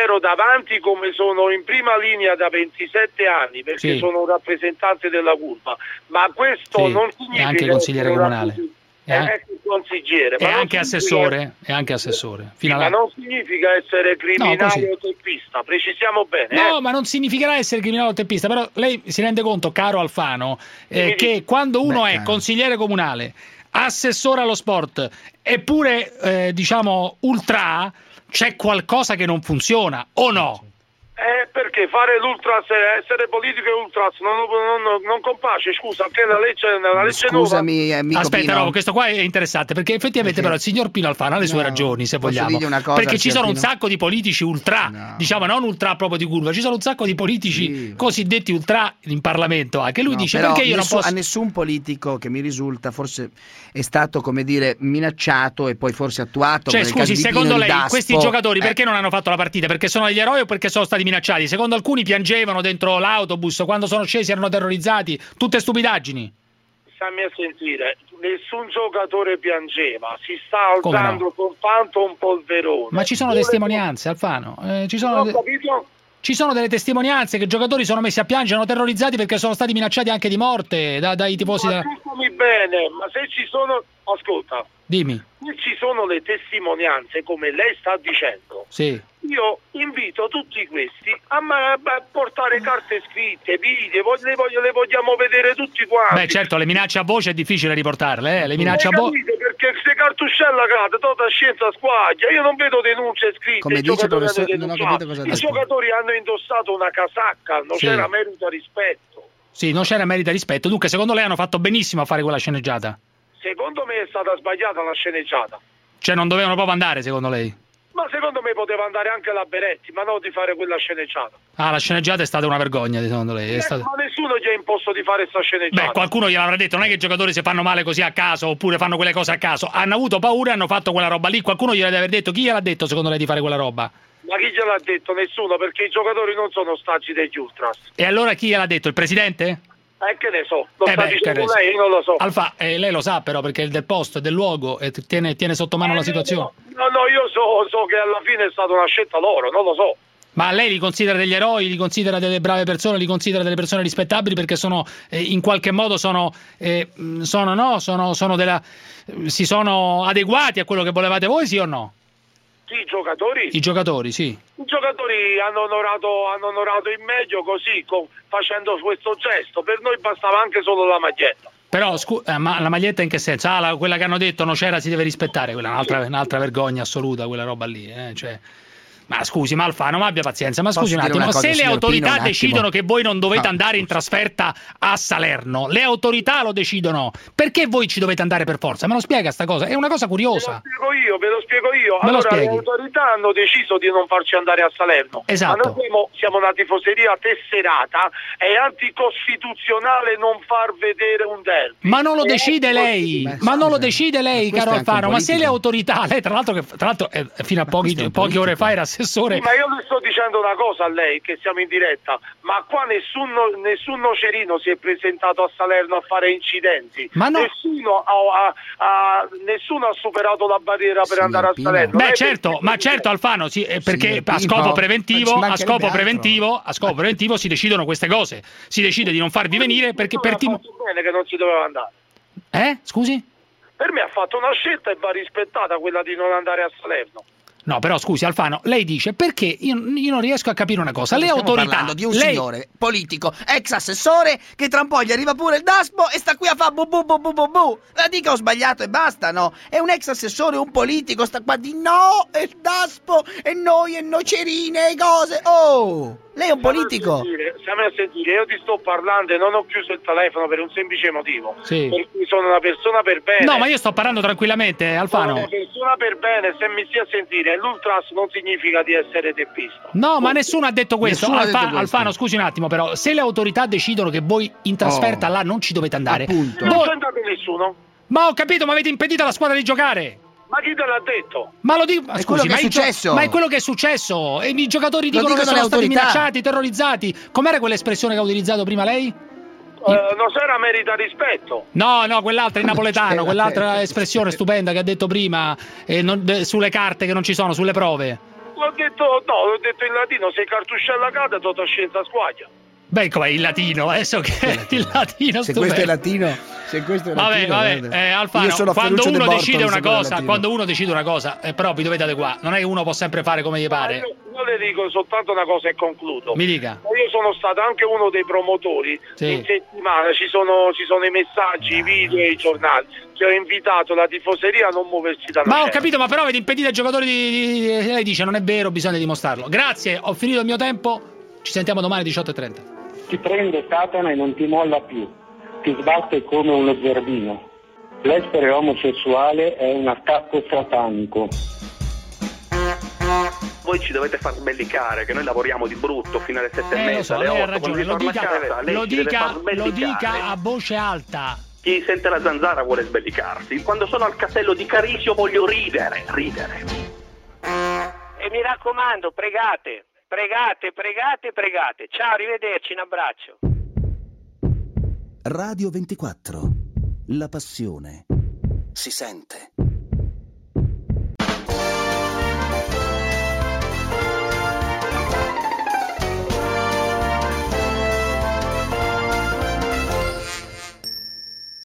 Ero davanti come sono in prima linea da 27 anni perché Sì. sono un rappresentante della curva, ma questo Sì, non è significa anche consigliere comunale. rappresentante- E an- è consigliere, E ma anche assessore, e anche assessore. Fino ma alla- non significa essere criminale così. o teppista, precisiamo bene. No, eh. ma non significherà essere criminale o teppista, però lei si rende conto, caro Alfano, eh, che quando uno Beh, è caro. consigliere comunale, assessore allo sport eppure, eh, diciamo, ultra, c'è qualcosa che non funziona, o no? Eh, perché fare l'ultras, eh, essere politico e ultras non, non, non compace, scusa, che la legge, la legge Scusami, amico Aspetta, Pino. no, questo qua è interessante perché effettivamente però il signor Pino Alfano ha le sue No, ragioni, se vogliamo. cosa perché ci sono un Pino? sacco di politici ultra, diciamo non ultra proprio di curva, ci sono un sacco di politici cosiddetti ultra in Parlamento anche lui No, dice perché io non posso a nessun politico che mi risulta forse è stato come dire minacciato e poi forse attuato Cioè, scusi, secondo Pino lei Daspo. questi giocatori Eh, perché non hanno fatto la partita? Perché sono degli eroi o perché sono stati minacciati? Secondo alcuni piangevano dentro l'autobus, quando sono scesi erano terrorizzati, tutte stupidaggini. Stammi a sentire, nessun giocatore piangeva, si sta Come no? alzando soltanto un polverone. Ma ci sono Io le- testimonianze, Alfano. eh, ci sono de- capito? Ci sono delle testimonianze che i giocatori sono messi a piangere, erano terrorizzati perché sono stati minacciati anche di morte da- dai tifosi Ma ascoltami bene, ma se ci sono, ascolta, Dimmi, ci sono le testimonianze come lei sta dicendo, sì. io invito tutti questi a, ma- a portare carte scritte, video, voglio- le, voglio- le vogliamo vedere tutti quanti. Beh, certo, le minacce a voce è difficile riportarle, eh? le minacce a voce... Perché se cartuscella cade, tutta scienza squaglia, io non vedo denunce scritte. Come i dice giocatori professor- hanno non ho capito cosa I dice. giocatori hanno indossato una casacca, non Sì. c'era merito a rispetto. Sì, non c'era merito e rispetto. Dunque, secondo lei hanno fatto benissimo a fare quella sceneggiata? Secondo me è stata sbagliata la sceneggiata. Cioè, non dovevano proprio andare, secondo lei? Ma secondo me poteva andare anche la Beretti, ma non di fare quella sceneggiata. Ah, la sceneggiata è stata una vergogna, secondo lei? È Eh, stata... Ma nessuno gli ha imposto di fare questa sceneggiata. Beh, qualcuno gliel'avrà detto, non è che i giocatori si fanno male così a caso oppure fanno quelle cose a caso. Hanno avuto paura e hanno fatto quella roba lì. Qualcuno gliela deve aver detto. Chi gliel'ha detto, secondo lei, di fare quella roba? Ma chi gliel'ha detto? Nessuno, perché i giocatori non sono staggi degli ultras. E allora chi gliel'ha detto? Il presidente? Eh, che ne so, lo Eh sta beh, dicendo lei, io non lo so. Alfa, eh, lei lo sa però perché è del posto, è del luogo e t- tiene, tiene sotto mano la situazione. No, no, io so, so che alla fine è stata una scelta loro, non lo so. Ma lei li considera degli eroi, li considera delle brave persone, li considera delle persone rispettabili perché sono eh, in qualche modo sono, eh, sono no, sono, sono della, si sono adeguati a quello che volevate voi, sì o no? I giocatori, I giocatori, sì. i giocatori hanno onorato, hanno onorato il meglio così, con- facendo questo gesto. Per noi bastava anche solo la maglietta. Però scu- eh, ma la maglietta in che senso? Ah, la- quella che hanno detto non c'era, si deve rispettare, quella è un'altra, un'altra vergogna assoluta, quella roba lì, eh, cioè. Ma scusi, ma Alfano, ma abbia pazienza, ma Posso scusi un dire attimo, cosa, se le autorità Pino, un decidono che voi non dovete No, andare in trasferta a Salerno, le autorità lo decidono, perché voi ci dovete andare per forza? Me lo spiega sta cosa? È una cosa curiosa. Spiego io, ve lo spiego io. Me lo allora, le autorità hanno deciso di non farci andare a Salerno. Esatto. Ma noi siamo, siamo una tifoseria tesserata, è anticostituzionale non far vedere un derby. Ma non lo decide lei, ma non lo decide lei, caro un Alfano. Ma se le autorità, lei tra l'altro, che, tra l'altro eh, fino a pochi- un poche ore fa era assessore, Sì, ma io le sto dicendo una cosa a lei, che siamo in diretta, ma qua nessun, nessun nocerino si è presentato a Salerno a fare incidenti. Ma no. Nessuno ha, ha- ha- nessuno ha superato la barriera per andare a Salerno. Beh, Lei certo, ma certo Alfano, sì, eh, perché a scopo preventivo, ci a scopo altro. preventivo, a scopo preventivo si decidono queste cose. Si decide di non farvi venire perché per tim- fatto bene che non si doveva andare. Eh? Scusi? Per me ha fatto una scelta e va rispettata quella di non andare a Salerno. No, però scusi Alfano, lei dice perché io, io non riesco a capire una cosa. Le Stiamo autorità parlando di un lei- signore politico, ex assessore, che tra un po' gli arriva pure il daspo e sta qui a fare bu bu bu bu bu bu. La dica ho sbagliato e basta, no? È un ex assessore, un politico, sta qua di no, è il daspo, e noi, e nocerine, e cose. Oh! Lei è un politico. Stiamo a sentire, io ti sto parlando e non ho chiuso il telefono per un semplice motivo. Sì. Per cui sono una persona per bene. No, ma io sto parlando tranquillamente, Sono Alfano. una persona per bene, se mi stia a sentire, l'ultras non significa di essere teppista. No, ma nessuno ha detto questo. Nessuno ha Alfa- detto questo. Alfano, scusi un attimo, però, se le autorità decidono che voi in trasferta Oh. là non ci dovete andare, Non voi- c'è andato nessuno. ma ho capito, ma avete impedito alla squadra di giocare. Ma chi te l'ha detto? Ma lo dico, ma È scusi, quello che ma è successo. ma è quello che è successo. E i giocatori Lo dicono che dicono sono stati minacciati, terrorizzati. Com'era quell'espressione che ha utilizzato prima lei? Eh, non c'era merita rispetto. No, no, quell'altra in napoletano, c'era, quell'altra c'era. espressione stupenda che ha detto prima eh, non- de- sulle carte che non ci sono, sulle prove. L'ho detto, no, l'ho detto in latino, se cartuscella cade, tutta scienza squaglia. Beh, com'è il latino? Adesso che il latino Se stupendo. questo è latino, se questo è Vabbè, latino, vabbè, guarda. eh, Alfano, quando Ferruccio uno De decide una se cosa, quando uno decide una cosa, eh, però vi dovete adeguare. Non è che uno può sempre fare come gli pare. Io, io le dico soltanto una cosa e concludo. Mi dica. Io sono stato anche uno dei promotori. Sì. In settimana ci sono, ci sono i messaggi, i video e i giornali. Che ho invitato la tifoseria a non muoversi dalla Ma ho capito, ma però avete impedito ai giocatori di, di- di- Lei dice non è vero, bisogna dimostrarlo. Grazie, ho finito il mio tempo. Ci sentiamo domani 18.30. Ti prende Satana e non ti molla più, ti sbatte come uno zerbino. L'essere omosessuale è un attacco satanico. Voi ci dovete far sbellicare, che noi lavoriamo di brutto fino alle sette e Eh, lo mezza, so, alle otto, quando ragione, vi lo torno a dica, casa, lei lo ci deve dica, lo dica a voce alta. Chi sente la zanzara vuole sbellicarsi. Quando sono al castello di Carisio voglio ridere, ridere. E mi raccomando, pregate, pregate, pregate, pregate. Ciao, arrivederci, un abbraccio. Radio 24. La passione si sente.